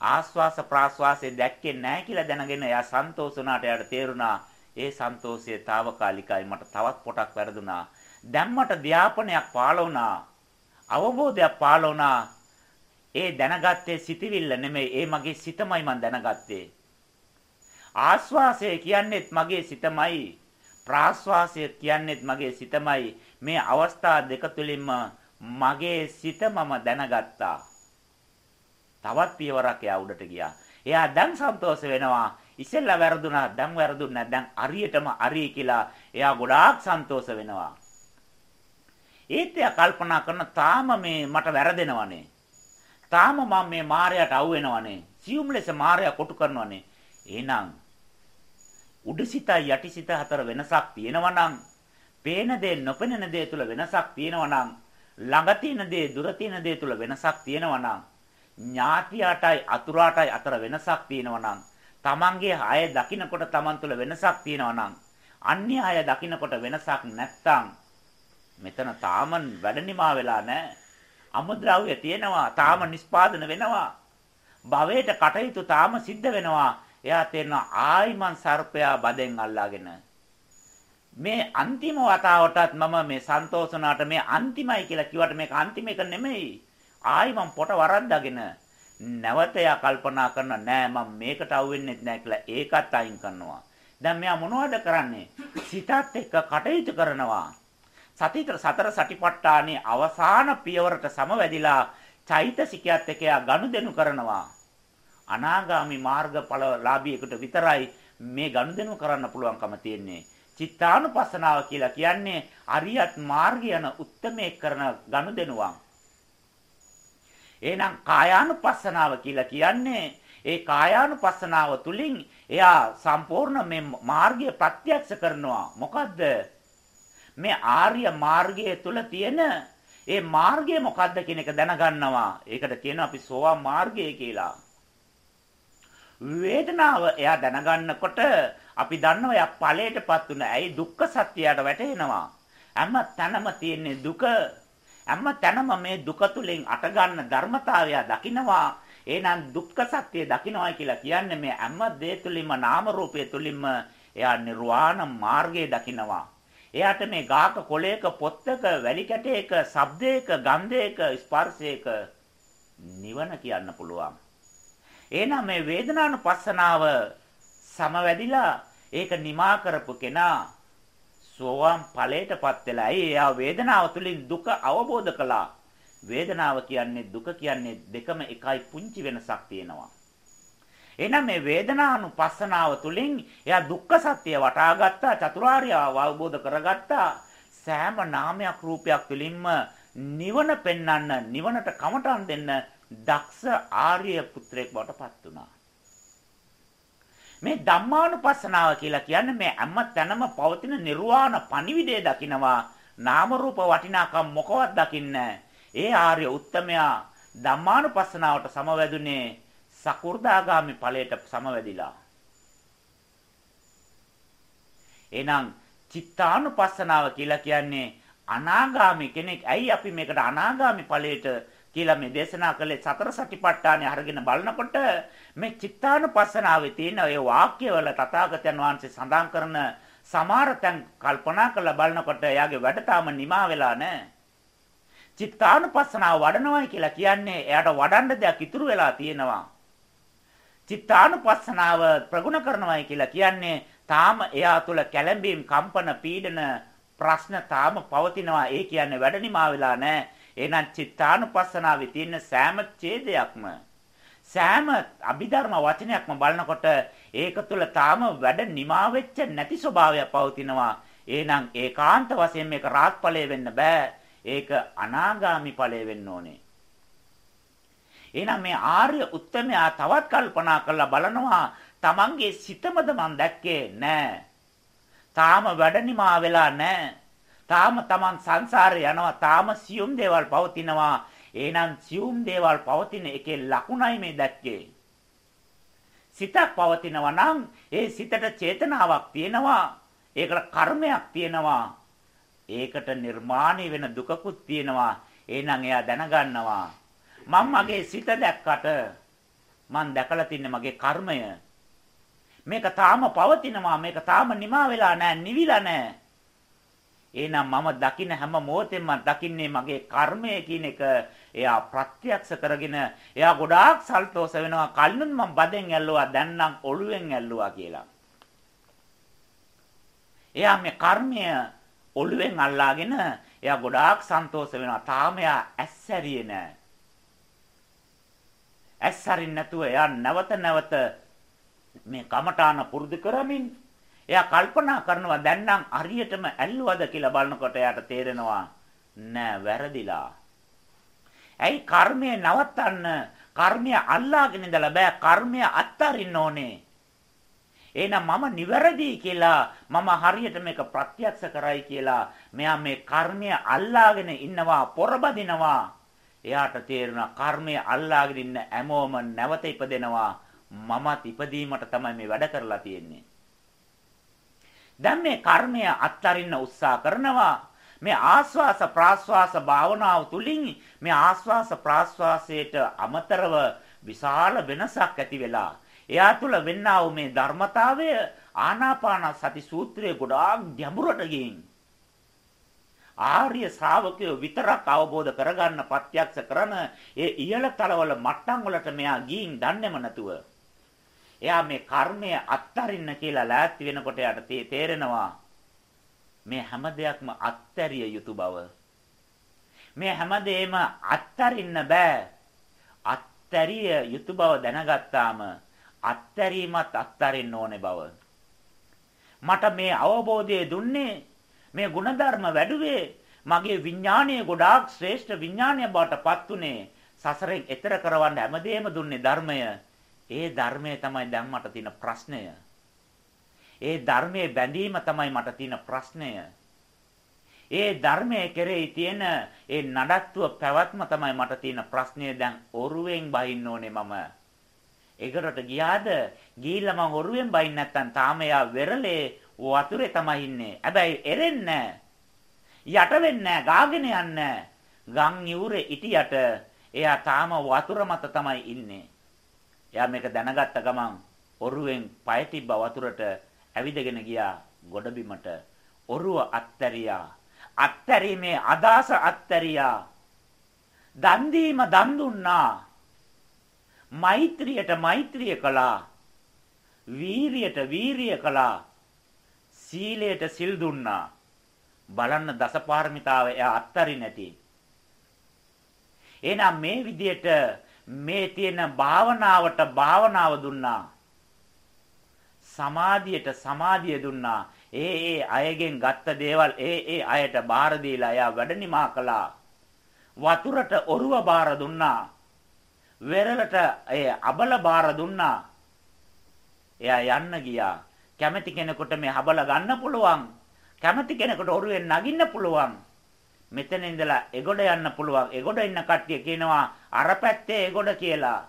ආස්වාස ප්‍රාස්වාසයේ දැක්කේ නැහැ කියලා දැනගෙන එයා සන්තෝෂ වුණාට එයාට තේරුණා ඒ සන්තෝෂය తాවකාලිකයි මට තවත් පොටක් වැරදුනා. දැන් මට ධාපනයක් පාළ වුණා. අවබෝධයක් පාළ වුණා. ඒ දැනගත්තේ සිතවිල්ල නෙමෙයි ඒ මගේ සිතමයි මම දැනගත්තේ. ආස්වාසය කියන්නේත් මගේ සිතමයි. ප්‍රාස්වාසය කියන්නේත් මගේ සිතමයි. මේ අවස්ථා දෙක තුලින්ම මගේ සිත මම දැනගත්තා. තවත් පියවරක් එයා උඩට ගියා. එයා දැන් සන්තෝෂ වෙනවා. ඉස්සෙල්ලා වැරදුනා දැන් වැරදුනා දැන් අරියටම අරිය කියලා එයා ගොඩාක් සන්තෝෂ වෙනවා. ඒත් එයා කල්පනා කරන තාම මේ මට වැරදෙනවනේ. තාම මම මේ මායයට අවු වෙනවනේ. සියුම් ලෙස මායя කොටු කරනවනේ. එහෙනම් උඩසිත යටිසිත අතර වෙනසක් තියෙනවා නම් පේන දේ නොපෙනෙන දේ තුල වෙනසක් තියෙනවා නම් ළඟ තියෙන දේ දුර තියෙන දේ තුල වෙනසක් තියෙනවා නම් ඥාතියටයි අතුරාටයි අතර වෙනසක් තියෙනවා නම් තමන්ගේ අය දකින්නකොට තමන් තුල වෙනසක් තියෙනවා නම් අන්‍ය අය දකින්නකොට වෙනසක් නැත්තම් මෙතන තාම වැඩ නිමා වෙලා නැහැ. අමුද්‍රව්‍ය තියෙනවා. තාම නිස්පාදන වෙනවා. භවයට කටයුතු තාම සිද්ධ වෙනවා. එයා තේරෙනවා ආයිමන් සර්පයා බදෙන් අල්ලාගෙන මේ අන්තිම වතාවටත් මම මේ සන්තෝෂනාට මේ අන්තිමයි කියලා කිව්වට මේක අන්තිම එක නෙමෙයි. ආයි මම පොට වරද්දාගෙන නැවත යා කල්පනා කරන නෑ මම මේකට අහුවෙන්නේ නැහැ කියලා ඒකත් අයින් කරනවා. දැන් මෙයා මොනවද කරන්නේ? සිතත් එක්ක කටයුතු කරනවා. සතිතර සතර සටිපට්ඨානේ අවසාන පියවරට සමවැදිලා චෛතසිකයත් එක්ක යා ගනුදෙනු කරනවා. අනාගාමි මාර්ගඵල ලාභියෙකුට විතරයි මේ ගනුදෙනු කරන්න පුළුවන්කම තියෙන්නේ. චිත්තානුපස්සනාව කියලා කියන්නේ අරියත් මාර්ගය යන උත්මේ කරන ගනුදෙනුවක්. එහෙනම් කායානුපස්සනාව කියලා කියන්නේ ඒ කායානුපස්සනාව තුලින් එයා සම්පූර්ණ මේ මාර්ගය ප්‍රත්‍යක්ෂ කරනවා. මොකද්ද? මේ ආර්ය මාර්ගය තුල තියෙන ඒ මාර්ගය මොකද්ද කියන එක දැනගන්නවා. ඒකට කියනවා අපි සෝවාන් මාර්ගය කියලා. වේදනාව එයා දැනගන්නකොට අපි දන්නවා එයා ඵලයටපත් උන. ඇයි දුක්ඛ සත්‍යයට වැටෙනවා. හැම තැනම තියෙන දුක හැම තැනම මේ දුක තුලින් අට ගන්න ධර්මතාවය දකිනවා. එහෙනම් දුක්ඛ සත්‍ය දකින්නයි කියලා කියන්නේ මේ හැම දේ තුලින්ම නාම රූපය තුලින්ම එයා නිර්වාණ මාර්ගය දකිනවා. එයාට මේ ගාක කොළයක පොත්තක වැලි කැටයක ශබ්දයක ගන්ධයක ස්පර්ශයක නිවන කියන්න පුළුවන්. එහෙනම් මේ වේදනානුපස්සනාව සමවැදිලා ඒක නිමා කරපු කෙනා සෝවාන් ඵලයටපත් වෙලා එයා වේදනාව තුළින් දුක අවබෝධ කළා. වේදනාව කියන්නේ දුක කියන්නේ දෙකම එකයි පුංචි වෙනසක් තියෙනවා. එහෙනම් මේ වේදනානුපස්සනාව තුළින් එයා දුක්ඛ සත්‍ය වටහාගත්තා චතුරාර්ය අවබෝධ කරගත්තා සෑම නාමයක් රූපයක් තුළින්ම නිවන පෙන්වන්න නිවනට කමටන් දෙන්න දක්ෂ ආර්ය පුත්‍රයෙක් බවට පත් වුණා. මේ ධම්මානුපස්සනාව කියලා කියන්නේ මේ හැම තැනම පවතින නිර්වාණ පණිවිඩය දකිනවා. නාම රූප වටිනාකම් මොකවත් දකින්නේ ඒ ආර්ය උත්තමයා ධම්මානුපස්සනාවට සමවැදුනේ සකු르දාගාමි ඵලයට සමවැදිලා. එහෙනම් චිත්තානුපස්සනාව කියලා කියන්නේ අනාගාමි කෙනෙක් ඇයි අපි මේකට අනාගාමි ඵලයට කියලා මේ දේශනා කළේ සතර සටිපට්ඨානෙ අරගෙන බලනකොට මේ චිත්තානුපස්සනාවේ තියෙන ඒ වාක්‍යවල තථාගතයන් වහන්සේ සඳහන් කරන සමහර තැන් කල්පනා කරලා බලනකොට එයාගේ වැඩ තාම නිමා වෙලා නැහැ. චිත්තානුපස්සනාව වඩනවායි කියලා කියන්නේ එයාට වඩන්න දෙයක් ඉතුරු වෙලා තියෙනවා. චිත්තානුපස්සනාව ප්‍රගුණ කරනවායි කියලා කියන්නේ තාම එයා තුළ කැළඹීම්, කම්පන, පීඩන, ප්‍රශ්න තාම පවතිනවා. ඒ කියන්නේ වැඩ නිමා වෙලා නැහැ. එහෙනම් චිත්තානුපස්සනාවේ තියෙන සෑම ඡේදයක්ම සෑම අභිධර්ම වචනයක්ම බලනකොට ඒක තුළ තාම වැඩ නිමා වෙච්ච නැති ස්වභාවයක් පවතිනවා. එහෙනම් ඒකාන්ත වශයෙන් මේක රාත්පලයේ වෙන්න බෑ. ඒක අනාගාමි ඵලයේ වෙන්න ඕනේ. එහෙනම් මේ ආර්ය උත්තමයා තවත් කල්පනා කරලා බලනවා තමන්ගේ සිතමද මන් දැක්කේ නෑ. තාම වැඩ නිමා වෙලා නෑ. තාම Taman සංසාරේ යනවා. තාම සියුම් දේවල් පවතිනවා. එහෙනම් සියුම් දේවල් පවතින එකේ ලකුණයි මේ දැක්කේ. සිතක් පවතිනවා නම් ඒ සිතට චේතනාවක් තියෙනවා. ඒකට කර්මයක් තියෙනවා. ඒකට නිර්මාණය වෙන දුකකුත් තියෙනවා. එහෙනම් එයා දැනගන්නවා. මම මගේ සිත දැක්කට මං දැකලා තින්නේ මගේ කර්මය. මේක තාම පවතිනවා. මේක තාම නිමා වෙලා නැහැ, නිවිලා නැහැ. එහෙනම් මම දකින හැම මොහොතෙම දකින්නේ මගේ කර්මය කියන එක එයා ප්‍රත්‍යක්ෂ කරගෙන එයා ගොඩාක් සල්තෝස වෙනවා කලින් මම බදෙන් ඇල්ලුවා දැන් නම් ඔළුවෙන් ඇල්ලුවා කියලා. එයා මේ කර්මය ඔළුවෙන් අල්ලාගෙන එයා ගොඩාක් සන්තෝෂ වෙනවා. තාම එයා ඇස්සරියේ නෑ. ඇස්සරින් නැතුව එයා නැවත නැවත මේ කමඨාන පුරුදු කරමින් එයා කල්පනා කරනවා දැන් නම් හරියටම ඇල්ලුවද කියලා බලනකොට එයාට තේරෙනවා නෑ වැරදිලා. ඇයි කර්මය නවත්තන්න කර්මය අල්ලාගෙන ඉඳලා බෑ කර්මය අත්තරින්න ඕනේ. එහෙනම් මම නිවැරදි කියලා මම හරියට මේක ප්‍රත්‍යක්ෂ කරයි කියලා මෙයා මේ කර්මය අල්ලාගෙන ඉන්නවා පොරබදිනවා. එයාට තේරෙනවා කර්මය අල්ලාගෙන ඉන්න හැමෝම නැවත ඉපදෙනවා. මමත් ඉපදීමට තමයි මේ වැඩ කරලා තියෙන්නේ. දැන් මේ කර්මය අත්හරින්න උත්සාහ කරනවා. මේ ආස්වාස ප්‍රාස්වාස භාවනාව තුලින් මේ ආස්වාස ප්‍රාස්වාසයට අමතරව විශාල වෙනසක් ඇති වෙලා එයා තුල වෙන්නා වූ මේ ධර්මතාවය ආනාපාන සති සූත්‍රයේ ගොඩාක් ගැඹුරට ගින් ආර්ය ශ්‍රාවකයෝ විතරක් අවබෝධ කරගන්න ප්‍රත්‍යක්ෂ කරන ඒ ඉහළ තලවල මට්ටම් වලට මෙයා ගින් දන්නේම නැතුව එයා මේ කර්මය අත්තරින්න කියලා ලෑස්ති වෙනකොට යාට තේරෙනවා මේ හැම දෙයක්ම අත්තරිය යුතු බව. මේ හැම දෙයක්ම අත්තරින්න බෑ. අත්තරිය යුතු බව දැනගත්තාම අත්තරීමත් අත්තරින්න ඕනේ බව. මට මේ අවබෝධය දුන්නේ මේ ಗುಣධර්ම වැඩුවේ මගේ විඥානීය ගොඩාක් ශ්‍රේෂ්ඨ විඥානීය බවට පත් උනේ සසරෙන් එතර කරවන්න හැමදේම දුන්නේ ධර්මය. ඒ ධර්මය තමයි දැන් මට තියෙන ප්‍රශ්නය. ඒ ධර්මයේ බැඳීම තමයි මට තියෙන ප්‍රශ්නය. ඒ ධර්මයේ කෙරෙහි තියෙන ඒ නඩත්තුව පැවැත්ම තමයි මට තියෙන ප්‍රශ්නය දැන් ඔරුවෙන් බහින්න ඕනේ මම. ඒකට ගියාද ගිහිල්ලා මං ඔරුවෙන් බහින්න නැත්තම් තාම එයා වෙරළේ වතුරේ තමයි ඉන්නේ. හැබැයි එරෙන්නේ යට වෙන්නේ ගාගෙන යන්නේ ගම් යූරේ ඉටියට එයා තාම වතුර මත තමයි ඉන්නේ. එයා මේක දැනගත්ත ගමන් ඔරුවෙන් පය තිබ්බ වතුරට ඇවිදගෙන ගියා ගොඩබිමට. ඔරුව අත්තරියා. අත්තරීමේ අදාස අත්තරියා. දන් දීම දන් දුන්නා. මෛත්‍රියට මෛත්‍රිය කළා. වීරියට වීරිය කළා. සීලයට සිල් දුන්නා. බලන්න දසපාරමිතාව එයා අත්තරින් නැති. එහෙනම් මේ විදියට මේ තියෙන භාවනාවට භාවනාව දුන්නා. සමාධියට සමාධිය දුන්නා. ඒ ඒ අයගෙන් ගත්ත දේවල් ඒ ඒ අයට බාර දීලා එයා වැඩනිමා කළා. වතුරට ඔරුව බාර දුන්නා. වෙරළට ඒ අබල බාර දුන්නා. එයා යන්න ගියා. කැමැති කෙනෙකුට මේ හබල ගන්න පුළුවන්. කැමැති කෙනෙකුට ඔරුවෙන් නගින්න පුළුවන්. මෙතන ඉඳලා එගොඩ යන්න පුළුවන්. එගොඩ ඉන්න කට්ටිය කියනවා අර පැත්තේ එගොඩ කියලා.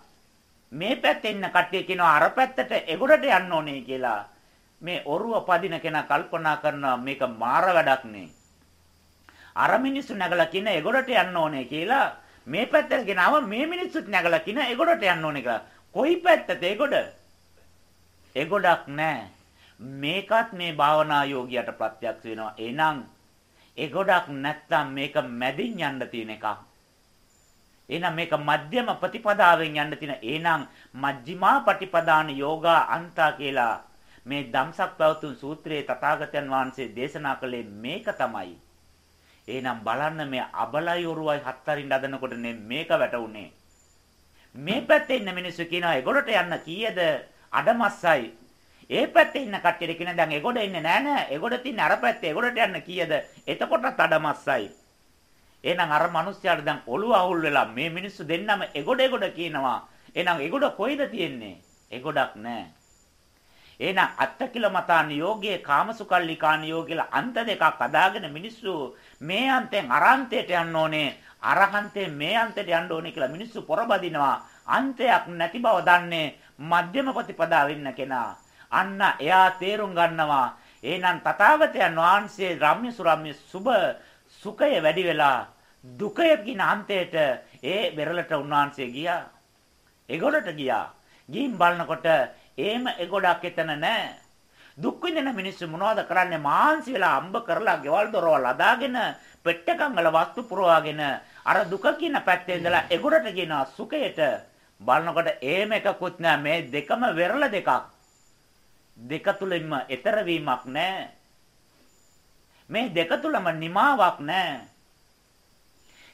මේ පැත්තේ ඉන්න කට්ටිය කියනවා අර පැත්තට එගොඩට යන්න ඕනේ කියලා. මේ ඔරුව පදින කෙනා කල්පනා කරනවා මේක මාර වැඩක් නේ. අර මිනිස්සු නැගලා කියන එගොඩට යන්න ඕනේ කියලා මේ පැත්තට ගෙනාව මේ මිනිස්සුත් නැගලා කියන එගොඩට යන්න ඕනේ කියලා. කොයි පැත්තද එගොඩ? එගොඩක් නැහැ. මේකත් මේ භාවනා යෝගියට ප්‍රත්‍යක්ෂ වෙනවා. එහෙනම් එගොඩක් නැත්තම් මේක මැදින් යන්න තියෙන එකක්. එහෙනම් මේක මධ්‍යම ප්‍රතිපදාවෙන් යන්න තියෙන. එහෙනම් මජ්ක්‍ධිමා පටිපදාන යෝගා අන්තා කියලා මේ ධම්සක් පැවතුම් සූත්‍රයේ තථාගතයන් වහන්සේ දේශනා කළේ මේක තමයි. එහෙනම් බලන්න මේ අබලයි ඔරුවයි හත්තරින් හදනකොට මේක වැටුනේ. මේ පැත්තේ ඉන්න මිනිස්සු කියනවා ඒගොල්ලට යන්න කීයද? අඩමස්සයි. ඒ පැත්තේ ඉන්න කට්ටියට කියන දැන් ඒගොල්ලෝ ඉන්නේ නෑ නෑ. ඒගොල්ලෝ තින්නේ අර පැත්තේ. ඒගොල්ලට යන්න කීයද? එතකොටත් අඩමස්සයි. එහෙනම් අර මිනිස්යාට දැන් ඔළුව අවුල් වෙලා මේ මිනිස්සු දෙන්නම එගොඩ එගොඩ කියනවා. එහෙනම් එගොඩ කොයිද තියෙන්නේ? එගොඩක් නෑ. එහෙනම් අත්තකිලමතාන යෝගයේ කාමසුකල්ලිකාන යෝග කියලා අන්ත දෙකක් අදාගෙන මිනිස්සු මේ අන්තෙන් අරන්තයට යන්න ඕනේ. අරහන්තේ මේ අන්තයට යන්න ඕනේ කියලා මිනිස්සු පොරබදිනවා. අන්තයක් නැති බව දන්නේ මධ්‍යම ප්‍රතිපදාව ඉන්න කෙනා. අන්න එයා තේරුම් ගන්නවා. එහෙනම් තථාගතයන් වහන්සේ රම්‍ය සුරම්‍ය සුබ සුඛය වැඩි වෙලා දුකය කියන අන්තයට ඒ වෙරළට උන්වහන්සේ ගියා. එගොඩට ගියා. ගිහින් බලනකොට එහෙම එගොඩක් එතන නැහැ. දුක් විඳින මිනිස්සු මොනවද කරන්නේ? මාන්සි වෙලා අම්බ කරලා ගෙවල් දොරවල් අදාගෙන පෙට්ටකම් වල වස්තු පුරවාගෙන අර දුක කියන පැත්තේ ඉඳලා එගොඩට ගෙනා සුඛයට බලනකොට එහෙම එකකුත් නෑ මේ දෙකම වෙරළ දෙකක්. දෙක තුලින්ම ඈතර වීමක් නැහැ. මේ දෙක තුලම නිමාවක් නැහැ.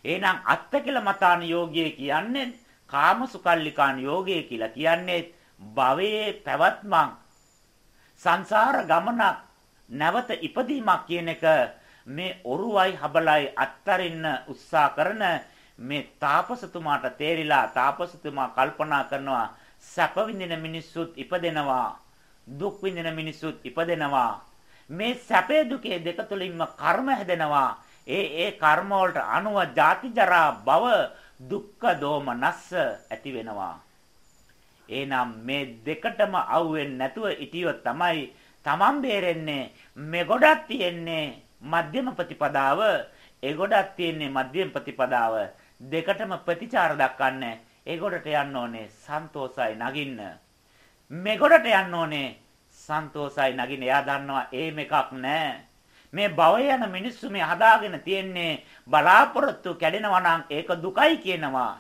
එහෙනම් අත්තකිල මතාන යෝගය කියන්නේ කාමසුකල්ලිකාන යෝගය කියලා කියන්නේ භවයේ පැවැත්මක් සංසාර ගමනක් නැවත ඉපදීමක් කියන එක මේ ඔරුවයි හබලයි අත්තරින්න උත්සාහ කරන මේ තාපසතුමාට තේරිලා තාපසතුමා කල්පනා කරනවා සැප විඳින මිනිස්සුත් ඉපදෙනවා දුක් විඳින මිනිස්සුත් ඉපදෙනවා මේ සැපේ දුකේ දෙක තුලින්ම කර්ම හැදෙනවා. ඒ ඒ කර්ම වලට අනුව ජාති ජරා භව දුක්ඛ දෝමනස්ස ඇති වෙනවා. එහෙනම් මේ දෙකටම අවුෙන්නේ නැතුව ඉතියොත් තමයි තමන් බේරෙන්නේ මේ ගොඩක් තියෙන්නේ මධ්‍යම ප්‍රතිපදාව එගොඩක් තියෙන්නේ මධ්‍යම ප්‍රතිපදාව දෙකටම ප්‍රතිචාර දක්වන්නේ එගොඩට යන්න ඕනේ සන්තෝසයි නගින්න මෙගොඩට යන්න ඕනේ. සන්තෝසයි නගින්න. එයා දන්නවා ඒම එකක් නෑ. මේ භවය යන මිනිස්සු මේ හදාගෙන තියෙන්නේ බලාපොරොත්තු කැඩෙනවා නම් ඒක දුකයි කියනවා.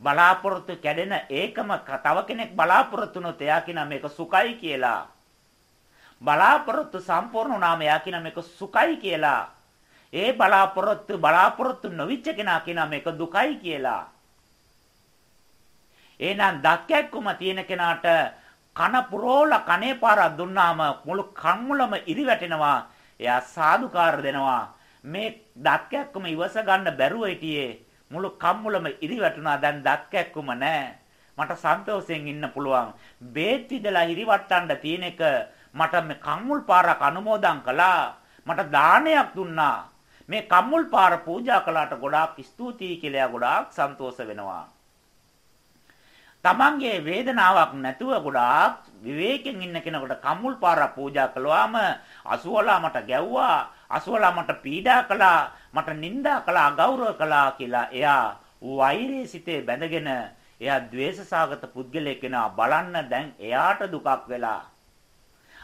බලාපොරොත්තු කැඩෙන ඒකම තව කෙනෙක් බලාපොරොත්තු නොත් එයා කියන මේක සුඛයි කියලා. බලාපොරොත්තු සම්පූර්ණ වුණාම එයා කියන මේක සුඛයි කියලා. ඒ බලාපොරොත්තු බලාපොරොත්තු නොවිච්ච කෙනා කියන මේක දුකයි කියලා. එහෙනම් දක්කැක්කුම තියෙන කෙනාට කන පුරෝලා කනේ පාරක් දුන්නාම මුළු කම්මුලම ඉරි වැටෙනවා. එයා සාදුකාර දෙනවා. මේ දක්කැක්කුම ඉවස ගන්න බැරුව හිටියේ මුළු කම්මුලම ඉරි වැටුණා. දැන් දක්කැක්කුම නැහැ. මට සන්තෝෂයෙන් ඉන්න පුළුවන්. බේත් විදලා ඉරිවට්ටන්න තියෙන එක මට මේ කම්මුල් පාරක් අනුමෝදන් කළා. මට දානයක් දුන්නා. මේ කම්මුල් පාර පූජා කළාට ගොඩාක් ස්තුතියි කියලා ගොඩාක් සන්තෝෂ වෙනවා. තමන්ගේ වේදනාවක් නැතුව ගොඩාක් විවේකයෙන් ඉන්න කෙනෙකුට කම්මුල් පාරක් පූජා කළාම අසුවලා මට ගැව්වා අසුවලා මට පීඩා කළා මට නිନ୍ଦා කළා ගෞරව කළා කියලා එයා වෛරයේ සිටේ බැඳගෙන එයා द्वේෂසාගත පුද්ගලයෙක් වෙනවා. බලන්න දැන් එයාට දුකක් වෙලා.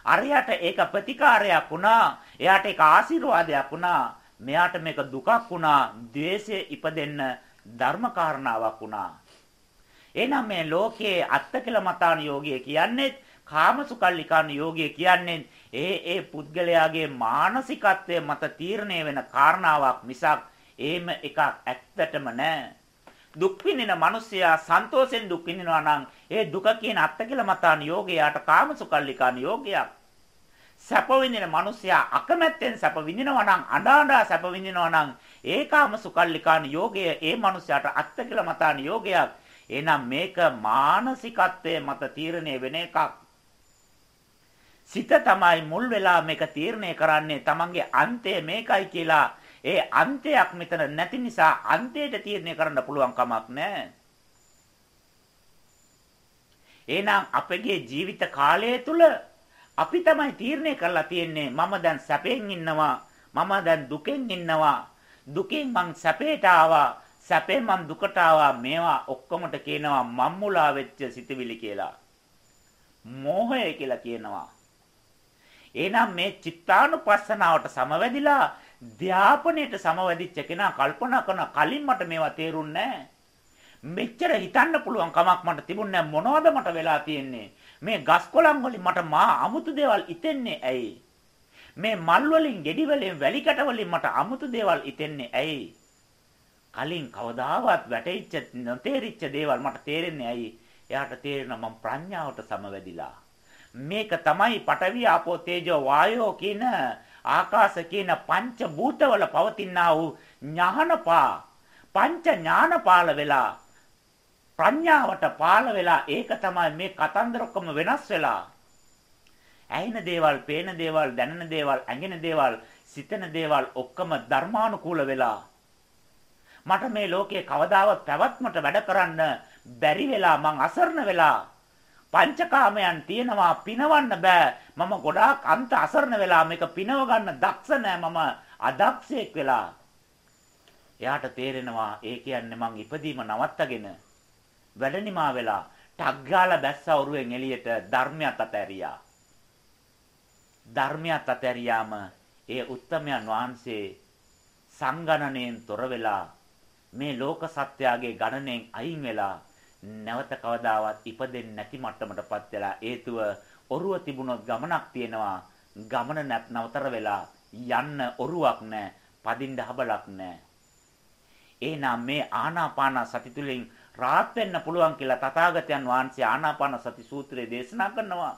අරයට ඒක ප්‍රතිකාරයක් වුණා. එයාට ඒක ආශිර්වාදයක් වුණා. මෙයාට මේක දුකක් වුණා. द्वේෂය ඉපදෙන්න ධර්ම කාරණාවක් වුණා. එහෙනම් මේ ලෝකයේ අත්තකල මතාන යෝගය කියන්නේ කාමසුකල්ලිකාන යෝගය කියන්නේ ඒ ඒ පුද්ගලයාගේ මානසිකත්වය මත තීරණය වෙන කාරණාවක් මිසක් එහෙම එකක් ඇත්තටම නැහැ. දුක් විඳින මිනිසයා සන්තෝෂෙන් දුක් විඳිනවා නම් ඒ දුක කියන අත්තකල මතාන යෝගයට කාමසුකල්ලිකාන යෝගයක්. සැප විඳින මිනිසයා අකමැත්තෙන් සැප විඳිනවා නම් අඬා සැප විඳිනවා නම් ඒ කාමසුකල්ලිකාන යෝගය ඒ මිනිසයාට අත්තකල මතාන යෝගයක්. එහෙනම් මේක මානසිකත්වයේ මත තීරණය වෙන එකක්. සිත තමයි මුල් වෙලා මේක තීරණය කරන්නේ තමන්ගේ අන්තය මේකයි කියලා. ඒ අන්තයක් මෙතන නැති නිසා අන්තයට තීරණය කරන්න පුළුවන් කමක් නැහැ. එහෙනම් අපගේ ජීවිත කාලය තුල අපි තමයි තීරණය කරලා තියෙන්නේ මම දැන් සැපෙන් ඉන්නවා මම දැන් දුකෙන් ඉන්නවා දුකෙන් මං සැපේට ආවා සැපේ මං දුකට ආවා මේවා ඔක්කොමට කියනවා මම්මුලා වෙච්ච සිතවිලි කියලා. මෝහය කියලා කියනවා. එහෙනම් මේ චිත්තානුපස්සනාවට සමවැදිලා ධාපනයට සමවැදිච්ච කෙනා කල්පනා කරන කලින් මට මේවා තේරුන්නේ මෙච්චර හිතන්න පුළුවන් කමක් මට තිබුණේ මොනවද මට වෙලා තියෙන්නේ? මේ ගස් කොළන් වලින් මට මා අමුතු දේවල් ඉතෙන්නේ ඇයි? මේ මල් වලින් ගෙඩි වලින් වැලි කැට වලින් මට අමුතු දේවල් ඉතෙන්නේ ඇයි? කලින් කවදාවත් වැටෙච්ච නොතේරිච්ච දේවල් මට තේරෙන්නේ ඇයි? එයාට තේරෙනවා මම ප්‍රඥාවට සමවැදිලා. මේක තමයි පඨවි ආපෝ තේජෝ වායෝ කියන ආකාශ කියන පංච භූතවල පවතිනා වූ ඥානපා පංච ඥානපාල වෙලා ප්‍රඥාවට පාල වෙලා ඒක තමයි මේ කතන්දර ඔක්කොම වෙනස් වෙලා ඇහෙන දේවල්, පේන දේවල්, දැනෙන දේවල්, ඇඟෙන දේවල්, සිතන දේවල් ඔක්කොම ධර්මානුකූල වෙලා මට මේ ලෝකේ කවදාවත් පැවැත්මට වැඩ කරන්න බැරි වෙලා මං අසරණ වෙලා පංචකාමයන් තියෙනවා පිනවන්න බෑ. මම ගොඩාක් අන්ත අසරණ වෙලා මේක පිනව ගන්න දක්ෂ නෑ. මම අදක්ෂයෙක් වෙලා. එයාට තේරෙනවා ඒ කියන්නේ මං ඉපදීම නවත්තගෙන වැඩනිමා වෙලා ටග්ගාලා බැස්ස ඔරුවෙන් එළියට ධර්මයට අතෑරියා ධර්මයට අතෑරියාම ඒ උත්තමයන් වහන්සේ සංගණණයෙන් තොර වෙලා මේ ලෝක සත්‍යයේ ගණනෙන් අයින් වෙලා නැවත කවදාවත් ඉපදෙන්නේ නැති මට්ටමටපත් වෙලා හේතුව ඔරුව තිබුණොත් ගමනක් තියෙනවා. ගමන නතර වෙලා යන්න ඔරුවක් නැහැ පදින්න හබලක් නැහැ එහෙනම් මේ ආනාපාන සති තුලින් රාත් වෙන්න පුළුවන් කියලා තථාගතයන් වහන්සේ ආනාපාන සති සූත්‍රයේ දේශනා කරනවා.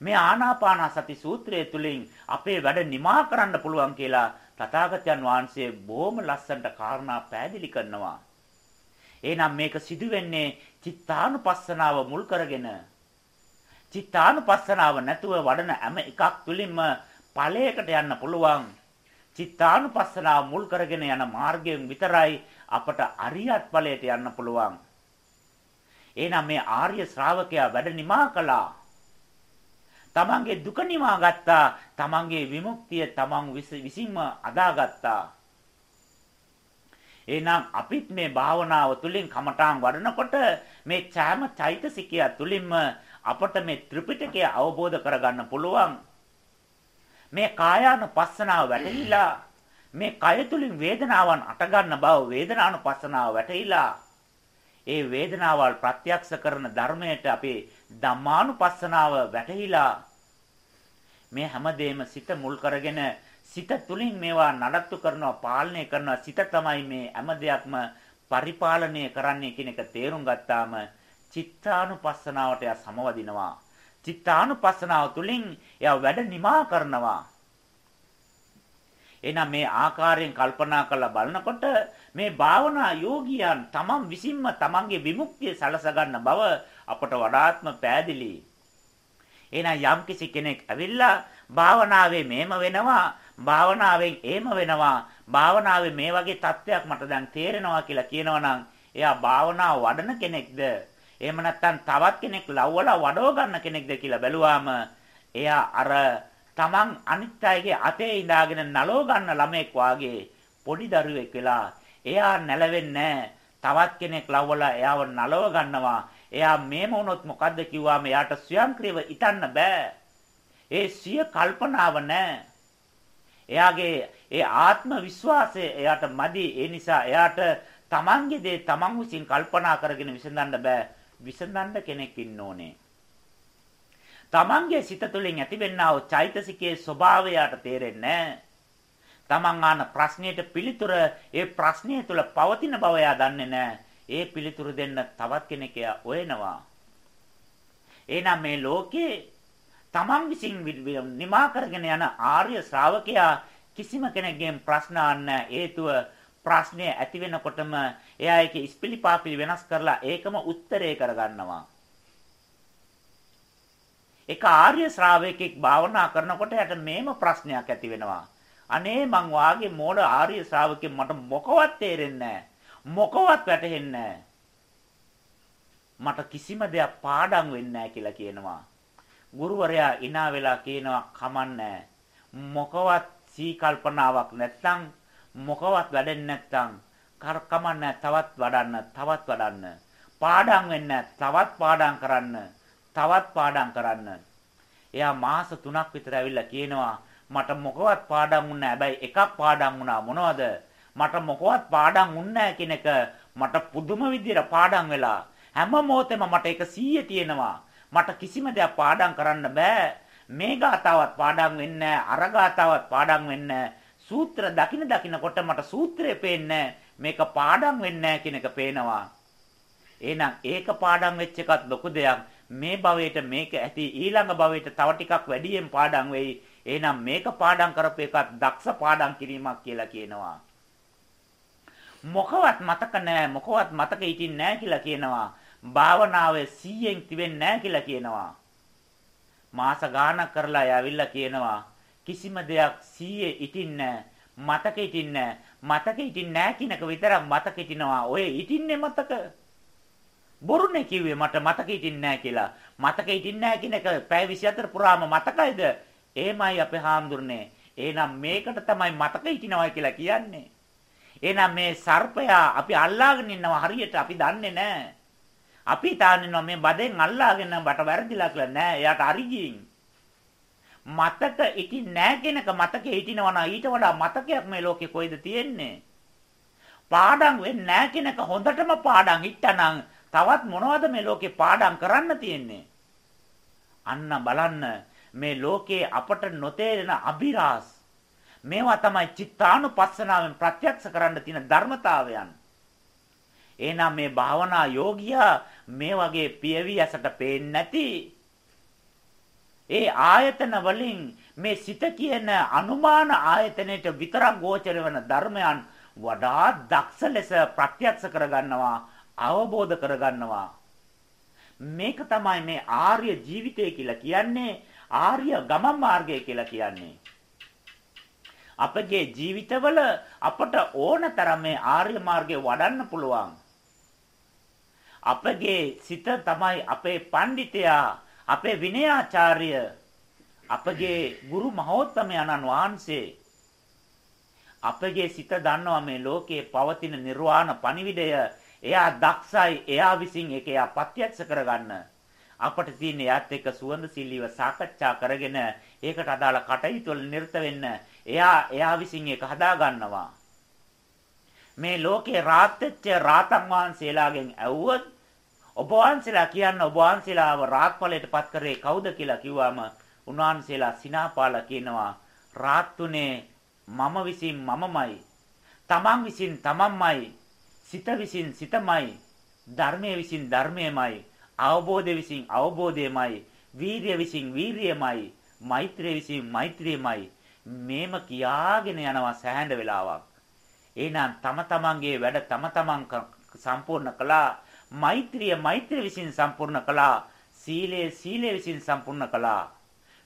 මේ ආනාපාන සති සූත්‍රය තුලින් අපේ වැඩ නිමා කරන්න පුළුවන් කියලා තථාගතයන් වහන්සේ බොහොම ලස්සනට කාරණා පැහැදිලි කරනවා. එහෙනම් මේක සිදුවෙන්නේ චිත්තානුපස්සනාව මුල් කරගෙන. චිත්තානුපස්සනාව නැතුව වඩන හැම එකක් තුලින්ම ඵලයකට යන්න පුළුවන්. චිත්තානුපස්සනාව මුල් කරගෙන යන මාර්ගයෙන් විතරයි අපට අරියත් ඵලයට යන්න පුළුවන්. එහෙනම් මේ ආර්ය ශ්‍රාවකයා වැඩ නිමා කළා. තමන්ගේ දුක නිවා ගත්තා. තමන්ගේ විමුක්තිය තමන් විසින්ම අදාගත්තා. එහෙනම් අපිත් මේ භාවනාව තුළින් කමඨාන් වඩනකොට මේ ඡාම චෛතසිකය තුළින්ම අපට මේ ත්‍රිපිටකය අවබෝධ කරගන්න පුළුවන්. මේ කායානුපස්සනාව වැටහිලා මේ කය තුලින් වේදනාවන් අටගන්න බව වේදනානුපස්සනාව වැටහිලා ඒ වේදනාවල් ප්‍රත්‍යක්ෂ කරන ධර්මයට අපේ ධම්මානුපස්සනාව වැටහිලා මේ හැමදේම සිත මුල් කරගෙන සිත තුලින් මේවා නඩත්තු කරනවා පාලනය කරනවා. සිත තමයි මේ හැම දෙයක්ම පරිපාලනය කරන්නේ කියන එක තේරුම් ගත්තාම චිත්තානුපස්සනාවට එයා සමවදිනවා. චිත්තානුපස්සනාව තුළින් එයා වැඩ නිමා කරනවා. එහෙනම් මේ ආකාරයෙන් කල්පනා කරලා බලනකොට මේ භාවනා යෝගියන් තමන් විසින්ම තමන්ගේ විමුක්තිය සලස ගන්න බව අපට වඩාත්ම පෑදිලි. එහෙනම් යම්කිසි කෙනෙක් ඇවිල්ලා භාවනාවේ මේම වෙනවා භාවනාවෙන් එහෙම වෙනවා භාවනාවේ මේ වගේ තත්ත්වයක් මට දැන් තේරෙනවා කියලා කියනවනම් එයා භාවනාව වඩන කෙනෙක්ද එහෙම නැත්නම් තවත් කෙනෙක් ලව්වලා වඩව ගන්න කෙනෙක්ද කියලා බැලුවාම එයා අර Taman අනිත් අයගේ අතේ ඉඳාගෙන නලව ගන්න ළමෙක් වාගේ පොඩි දරුවෙක් වෙලා එයා නැලවෙන්නේ තවත් කෙනෙක් ලව්වලා එයාව නලව ගන්නවා. එයා මේම වුණොත් මොකද්ද කිව්වාම එයාට ස්වයංක්‍රීයව ඉතන්න බෑ. ඒ සිය කල්පනාව නැහැ. එයාගේ ඒ ආත්ම විශ්වාසය එයාට මදි. ඒ නිසා එයාට තමන්ගේ දේ තමන් විසින් කල්පනා කරගෙන විසඳන්න බෑ. විසඳන්න කෙනෙක් ඉන්න ඕනේ. තමන්ගේ සිත තුළින් ඇතිවෙනා වූ චෛතසිකයේ ස්වභාවය යට තේරෙන්නේ තමන් අහන ප්‍රශ්නයට පිළිතුර ඒ ප්‍රශ්නය තුළ පවතින බව එයා දන්නේ නැහැ. ඒ පිළිතුරු දෙන්න තවත් කෙනෙක් එයා හොයනවා. එහෙනම් මේ ලෝකේ තමන් විසින් නිමා කරගෙන යන ආර්ය ශ්‍රාවකයා කිසිම කෙනෙක්ගෙන් ප්‍රශ්න අහන්න හේතුව ප්‍රශ්නේ ඇති වෙනකොටම එයා ඒකේ ඉස්පිලිපාපිලි වෙනස් කරලා ඒකම උත්තරේ කරගන්නවා. එක ආර්ය ශ්‍රාවකෙක් භාවනා කරනකොට යට මේම ප්‍රශ්නයක් ඇති වෙනවා. අනේ මං වාගේ මෝඩ ආර්ය ශ්‍රාවකෙක් මට මොකවත් තේරෙන්නේ මොකවත් වැටහෙන්නේ මට කිසිම දෙයක් පාඩම් වෙන්නේ කියලා කියනවා. ගුරුවරයා ඉනා වෙලා කියනවා කමන්නේ මොකවත් සීකල්පනාවක් නැත්තම් මොකවත් වැඩෙන්නේ නැත්තම් කර කමන්නේ තවත් වඩන්න තවත් වඩන්න පාඩම් වෙන්න තවත් පාඩම් කරන්න තවත් පාඩම් කරන්න. එයා මාස 3ක් විතර ඇවිල්ලා කියනවා මට මොකවත් පාඩම් වුණා. හැබැයි එකක් පාඩම් වුණා. මොනවද? මට මොකවත් පාඩම් වුණා කියන එක මට පුදුම විදියට පාඩම් වෙලා හැම මොහොතෙම මට ඒක 100 තියෙනවා. මට කිසිම දෙයක් පාඩම් කරන්න බෑ. මේ ගාතාවත් පාඩම් වෙන්නේ අර ගාතාවත් පාඩම් වෙන්නේ සූත්‍ර දකින දකිනකොට මට සූත්‍රය පේන්නේ මේක පාඩම් වෙන්නේ කියන එක පේනවා. එහෙනම් ඒක පාඩම් වෙච්ච එකත් ලොකු දෙයක්. මේ භවයට මේක ඇති ඊළඟ භවයට තව ටිකක් වැඩියෙන් පාඩම් වෙයි. එහෙනම් මේක පාඩම් කරපු එකත් දක්ෂ පාඩම් කිරීමක් කියලා කියනවා. මොකවත් මතක නැහැ මොකවත් මතක හිටින්නේ නැහැ කියලා කියනවා. භාවනාවේ 100න් තිබෙන්නේ නැහැ කියලා කියනවා. මාස ගාණක් කරලා ආවිල්ලා කියනවා කිසිම දෙයක් 100 හිටින්නේ මතක හිටින්නේ මතක හිටින්නේ නැහැ කියනක විතරක් මතක හිටිනවා. ඔය හිටින්නේ මතක බොරුනේ කිව්වේ මට මතක හිටින්නේ නැහැ කියලා. මතක හිටින්නේ නැහැ කියන එක පැය 24 පුරාම මතකයිද? එහෙමයි අපේ හාමුදුරනේ. එහෙනම් මේකට තමයි මතක හිටිනවා කියලා කියන්නේ. එහෙනම් මේ සර්පයා අපි අල්ලාගෙන ඉන්නවා හරියට අපි දන්නේ නැහැ. අපි තාන්නේ මේ බදෙන් අල්ලාගෙන බට වැරදිලා කියලා නෑ. එයාට අරිගින්. මතක හිටින්නේ නැහැ කෙනක මතකේ හිටිනවා නම් ඊට වඩා මතකයක් මේ ලෝකේ කොයිද තියෙන්නේ? පාඩම් වෙන්නේ නැහැ කෙනක හොඳටම පාඩම් හිටනනම් තවත් මොනවද මේ ලෝකේ පාඩම් කරන්න තියෙන්නේ? අන්න බලන්න මේ ලෝකේ අපට නොතේරෙන අභිරහස් මේවා තමයි චිත්තානුපස්සනාවෙන් ප්‍රත්‍යක්ෂ කරන්න තියෙන ධර්මතාවයන්. එහෙනම් මේ භාවනා යෝගියා මේ වගේ පියවි ඇසට පේන්නේ නැති ඒ ආයතන වලින් මේ සිත කියන අනුමාන ආයතනයට විතරක් ගෝචර වෙන ධර්මයන් වඩා දක්ෂ ලෙස ප්‍රත්‍යක්ෂ කරගන්නවා අවබෝධ කරගන්නවා. මේක තමයි මේ ආර්ය ජීවිතය කියලා කියන්නේ ආර්ය ගමන් මාර්ගය කියලා කියන්නේ. අපගේ ජීවිතවල අපට ඕන තරම් මේ ආර්ය මාර්ගය වඩන්න පුළුවන්. අපගේ සිත තමයි අපේ පඬිතයා, අපේ විනයාචාර්ය. අපගේ ගුරු මහෝත්තමයන්න් වහන්සේ අපගේ සිත දන්නවා මේ ලෝකයේ පවතින නිර්වාණ පණිවිඩය එයා දක්ෂයි එයා විසින් ඒක එයා ප්‍රත්‍යක්ෂ කරගන්න අපට තියෙන එයාත් එක්ක සුවඳ සිල්ලිව සාකච්ඡා කරගෙන ඒකට අදාළ කටයුතු වල නිරත වෙන්න එයා එයා විසින් ඒක හදා ගන්නවා මේ ලෝකේ රාත් වෙච්ච රාතන් වහන්සේලාගෙන් ඇහුවොත් ඔබ වහන්සේලා කියන්න ඔබ වහන්සේලාව රාත්පලයටපත් කරේ කවුද කියලා කිව්වම උන්වහන්සේලා සිනාපාලා කියනවා රාත්තුනේ මම විසින් මමමයි. තමන් විසින් තමන්මයි. සිත විසින් සිතමයි. ධර්මයේ විසින් ධර්මයමයි. අවබෝධය විසින් අවබෝධයමයි. වීරිය විසින් වීරියමයි. මෛත්‍රිය විසින් මෛත්‍රියමයි. මේම කියාගෙන යනවා සෑහෙන වෙලාවක්. එහෙනම් තම තමන්ගේ වැඩ තම තමන් සම්පූර්ණ කළා. මෛත්‍රිය මෛත්‍රිය විසින් සම්පූර්ණ කළා. සීලය සීලය විසින් සම්පූර්ණ කළා.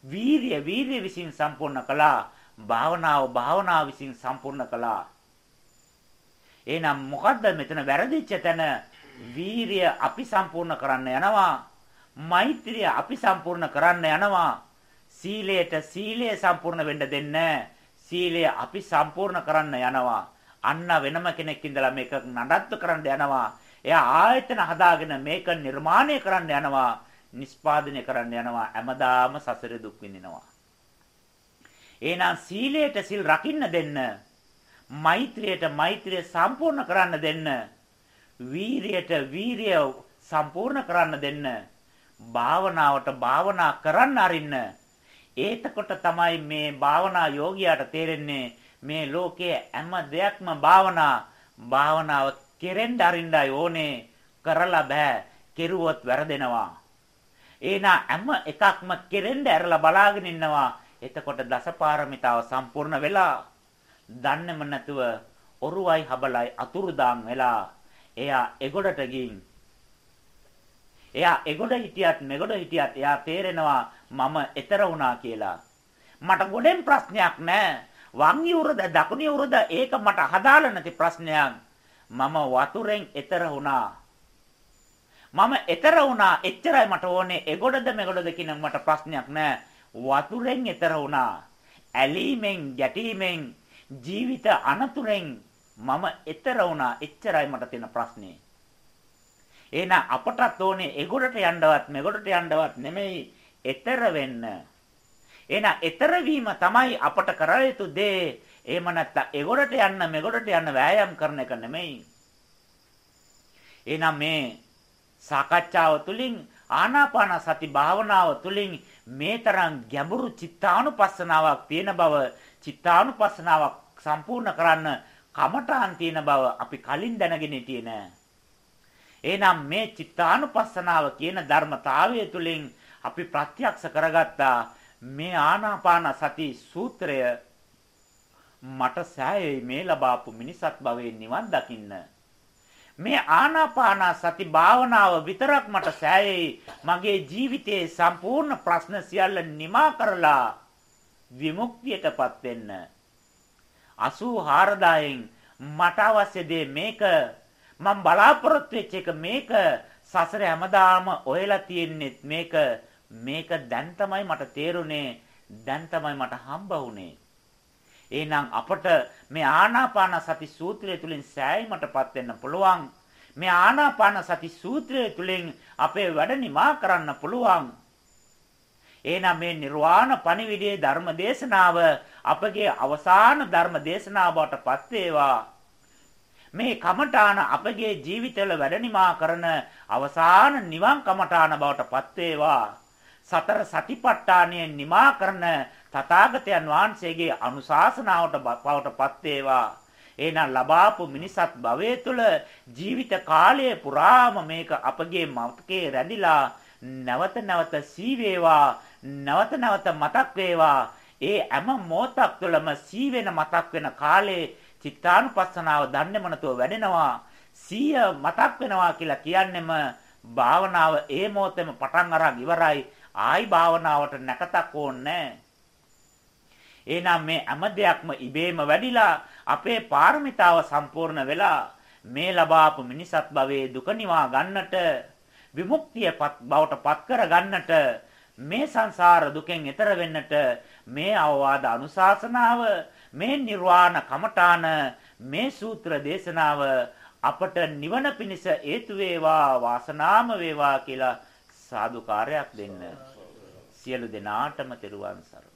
වීරිය වීරිය විසින් සම්පූර්ණ කළා. භාවනාව භාවනාව විසින් සම්පූර්ණ කළා. එහෙනම් මොකද්ද මෙතන වැරදිච්ච තැන? වීරිය අපි සම්පූර්ණ කරන්න යනවා. මෛත්‍රිය අපි සම්පූර්ණ කරන්න යනවා. සීලයට සීලය සම්පූර්ණ වෙන්න දෙන්න සීලය අපි සම්පූර්ණ කරන්න යනවා අන්න වෙනම කෙනෙක් ඉඳලා මේක නඩත්තු කරන්න යනවා. එයා ආයතන හදාගෙන මේක නිර්මාණය කරන්න යනවා. නිස්පාදනය කරන්න යනවා. හැමදාම සසර දුක් විඳිනවා. එහෙනම් සීලයට සිල් රකින්න දෙන්න. මෛත්‍රියට මෛත්‍රිය සම්පූර්ණ කරන්න දෙන්න. වීරියට වීරිය සම්පූර්ණ කරන්න දෙන්න. භාවනාවට භාවනා කරන්න අරින්න. ඒතකොට තමයි මේ භාවනා යෝගියාට තේරෙන්නේ මේ ලෝකයේ හැම දෙයක්ම භාවනා භාවනාව කෙරෙන්න අරින්නයි ඕනේ කරලා බෑ කෙරුවොත් වැරදෙනවා. එහෙනම් හැම එකක්ම කෙරෙන්න ඇරලා බලාගෙන ඉන්නවා. එතකොට දසපාරමිතාව සම්පූර්ණ වෙලා දන්නේම නැතුව ඔරුවයි හබලයි අතුරුදාන් වෙලා එයා එගොඩට ගින් එයා එගොඩ හිටියත් මෙගොඩ හිටියත් එයා තේරෙනවා මම ඈතර වුණා කියලා මට ගොඩෙන් ප්‍රශ්නයක් නැහැ වම් යුරද දකුණු යුරද ඒක මට හදාල නැති ප්‍රශ්නයක්. මම වතුරෙන් එතර වුණා. මම එතර වුණා එච්චරයි මට ඕනේ එගොඩද මෙගොඩද කියන මට ප්‍රශ්නයක් නෑ. වතුරෙන් එතර වුණා. ඇලීමෙන් ගැටීමෙන් ජීවිත අනතුරෙන් මම එතර වුණා එච්චරයි මට තියෙන ප්‍රශ්නේ. එහෙනම් අපටත් ඕනේ එගොඩට යන්නවත් මෙගොඩට යන්නවත් නෙමෙයි එතර වෙන්න. එහෙනම් ඊතර වීම තමයි අපට කර යුතු දේ. එහෙම නැත්නම් එගොඩට යන්න මෙගොඩට යන්න වෑයම් කරන එක නෙමෙයි. එහෙනම් මේ සාකච්ඡාව තුළින් ආනාපාන සති භාවනාව තුළින් මේ තරම් ගැඹුරු චිත්තානුපස්සනාවක් තියෙන බව චිත්තානුපස්සනාවක් සම්පූර්ණ කරන්න කමඨාන් තියෙන බව අපි කලින් දැනගෙන හිටියේ නෑ. එහෙනම් මේ චිත්තානුපස්සනාව කියන ධර්මතාවය තුළින් අපි ප්‍රත්‍යක්ෂ කරගත්තා. මේ ආනාපාන සති සූත්‍රය මට සෑයෙයි මේ ලබාපු මිනිසත් භවයේ නිවන් දකින්න. මේ ආනාපාන සති භාවනාව විතරක් මට සෑයෙයි මගේ ජීවිතයේ සම්පූර්ණ ප්‍රශ්න සියල්ල නිමා කරලා විමුක්තියටපත් වෙන්න. 84000න් මට අවශ්‍ය දේ මේක මම බලාපොරොත්තු වෙච්ච එක මේක සසර හැමදාම ඔයලා තියෙන්නේ මේක. මේක දැන් තමයි මට තේරුනේ. දැන් තමයි මට හම්බ වුනේ. එහෙනම් අපට මේ ආනාපාන සති සූත්‍රය තුලින් සෑයීමටපත් වෙන්න පුළුවන්. මේ ආනාපාන සති සූත්‍රය තුලින් අපේ වැඩ නිමා කරන්න පුළුවන්. එහෙනම් මේ නිර්වාණ පණිවිඩයේ ධර්ම දේශනාව අපගේ අවසාන ධර්ම දේශනාව බවට පත් වේවා. මේ කමඨාන අපගේ ජීවිතවල වැඩ නිමා කරන අවසාන නිවන් කමඨාන බවට පත් වේවා සතර සතිපට්ඨානය නිමා කරන තථාගතයන් වහන්සේගේ අනුශාසනාවට බවටපත් වේවා. එහෙනම් ලබාපු මිනිසත් භවයේ තුල ජීවිත කාලය පුරාම මේක අපගේ මතකයේ රැඳිලා නැවත නැවත සීවේවා නැවත නැවත මතක් වේවා ඒ හැම මොහොතක් තුළම සීවෙන මතක් වෙන කාලේ චිත්තානුපස්සනාව දන්නේම නැතුව වැඩෙනවා. සීය මතක් වෙනවා කියලා කියන්නෙම භාවනාව ඒ මොහොතේම පටන් අරන් ඉවරයි. ආයි භාවනාවට නැකතක් ඕනේ එහෙනම් මේ හැම දෙයක්ම ඉබේම වැඩිලා අපේ පාරමිතාව සම්පූර්ණ වෙලා මේ ලබාපු මිනිසත් භවයේ දුක නිවා ගන්නට විමුක්තිය බවට පත් කර ගන්නට මේ සංසාර දුකෙන් එතර වෙන්නට මේ අවවාද අනුශාසනාව මේ නිර්වාණ කමඨාන මේ සූත්‍ර දේශනාව අපට නිවන පිණිස හේතු වේවා වාසනාම වේවා කියලා සාදුකාරයක් දෙන්න. සියලු දෙනාටම තෙරුවන් සරණයි.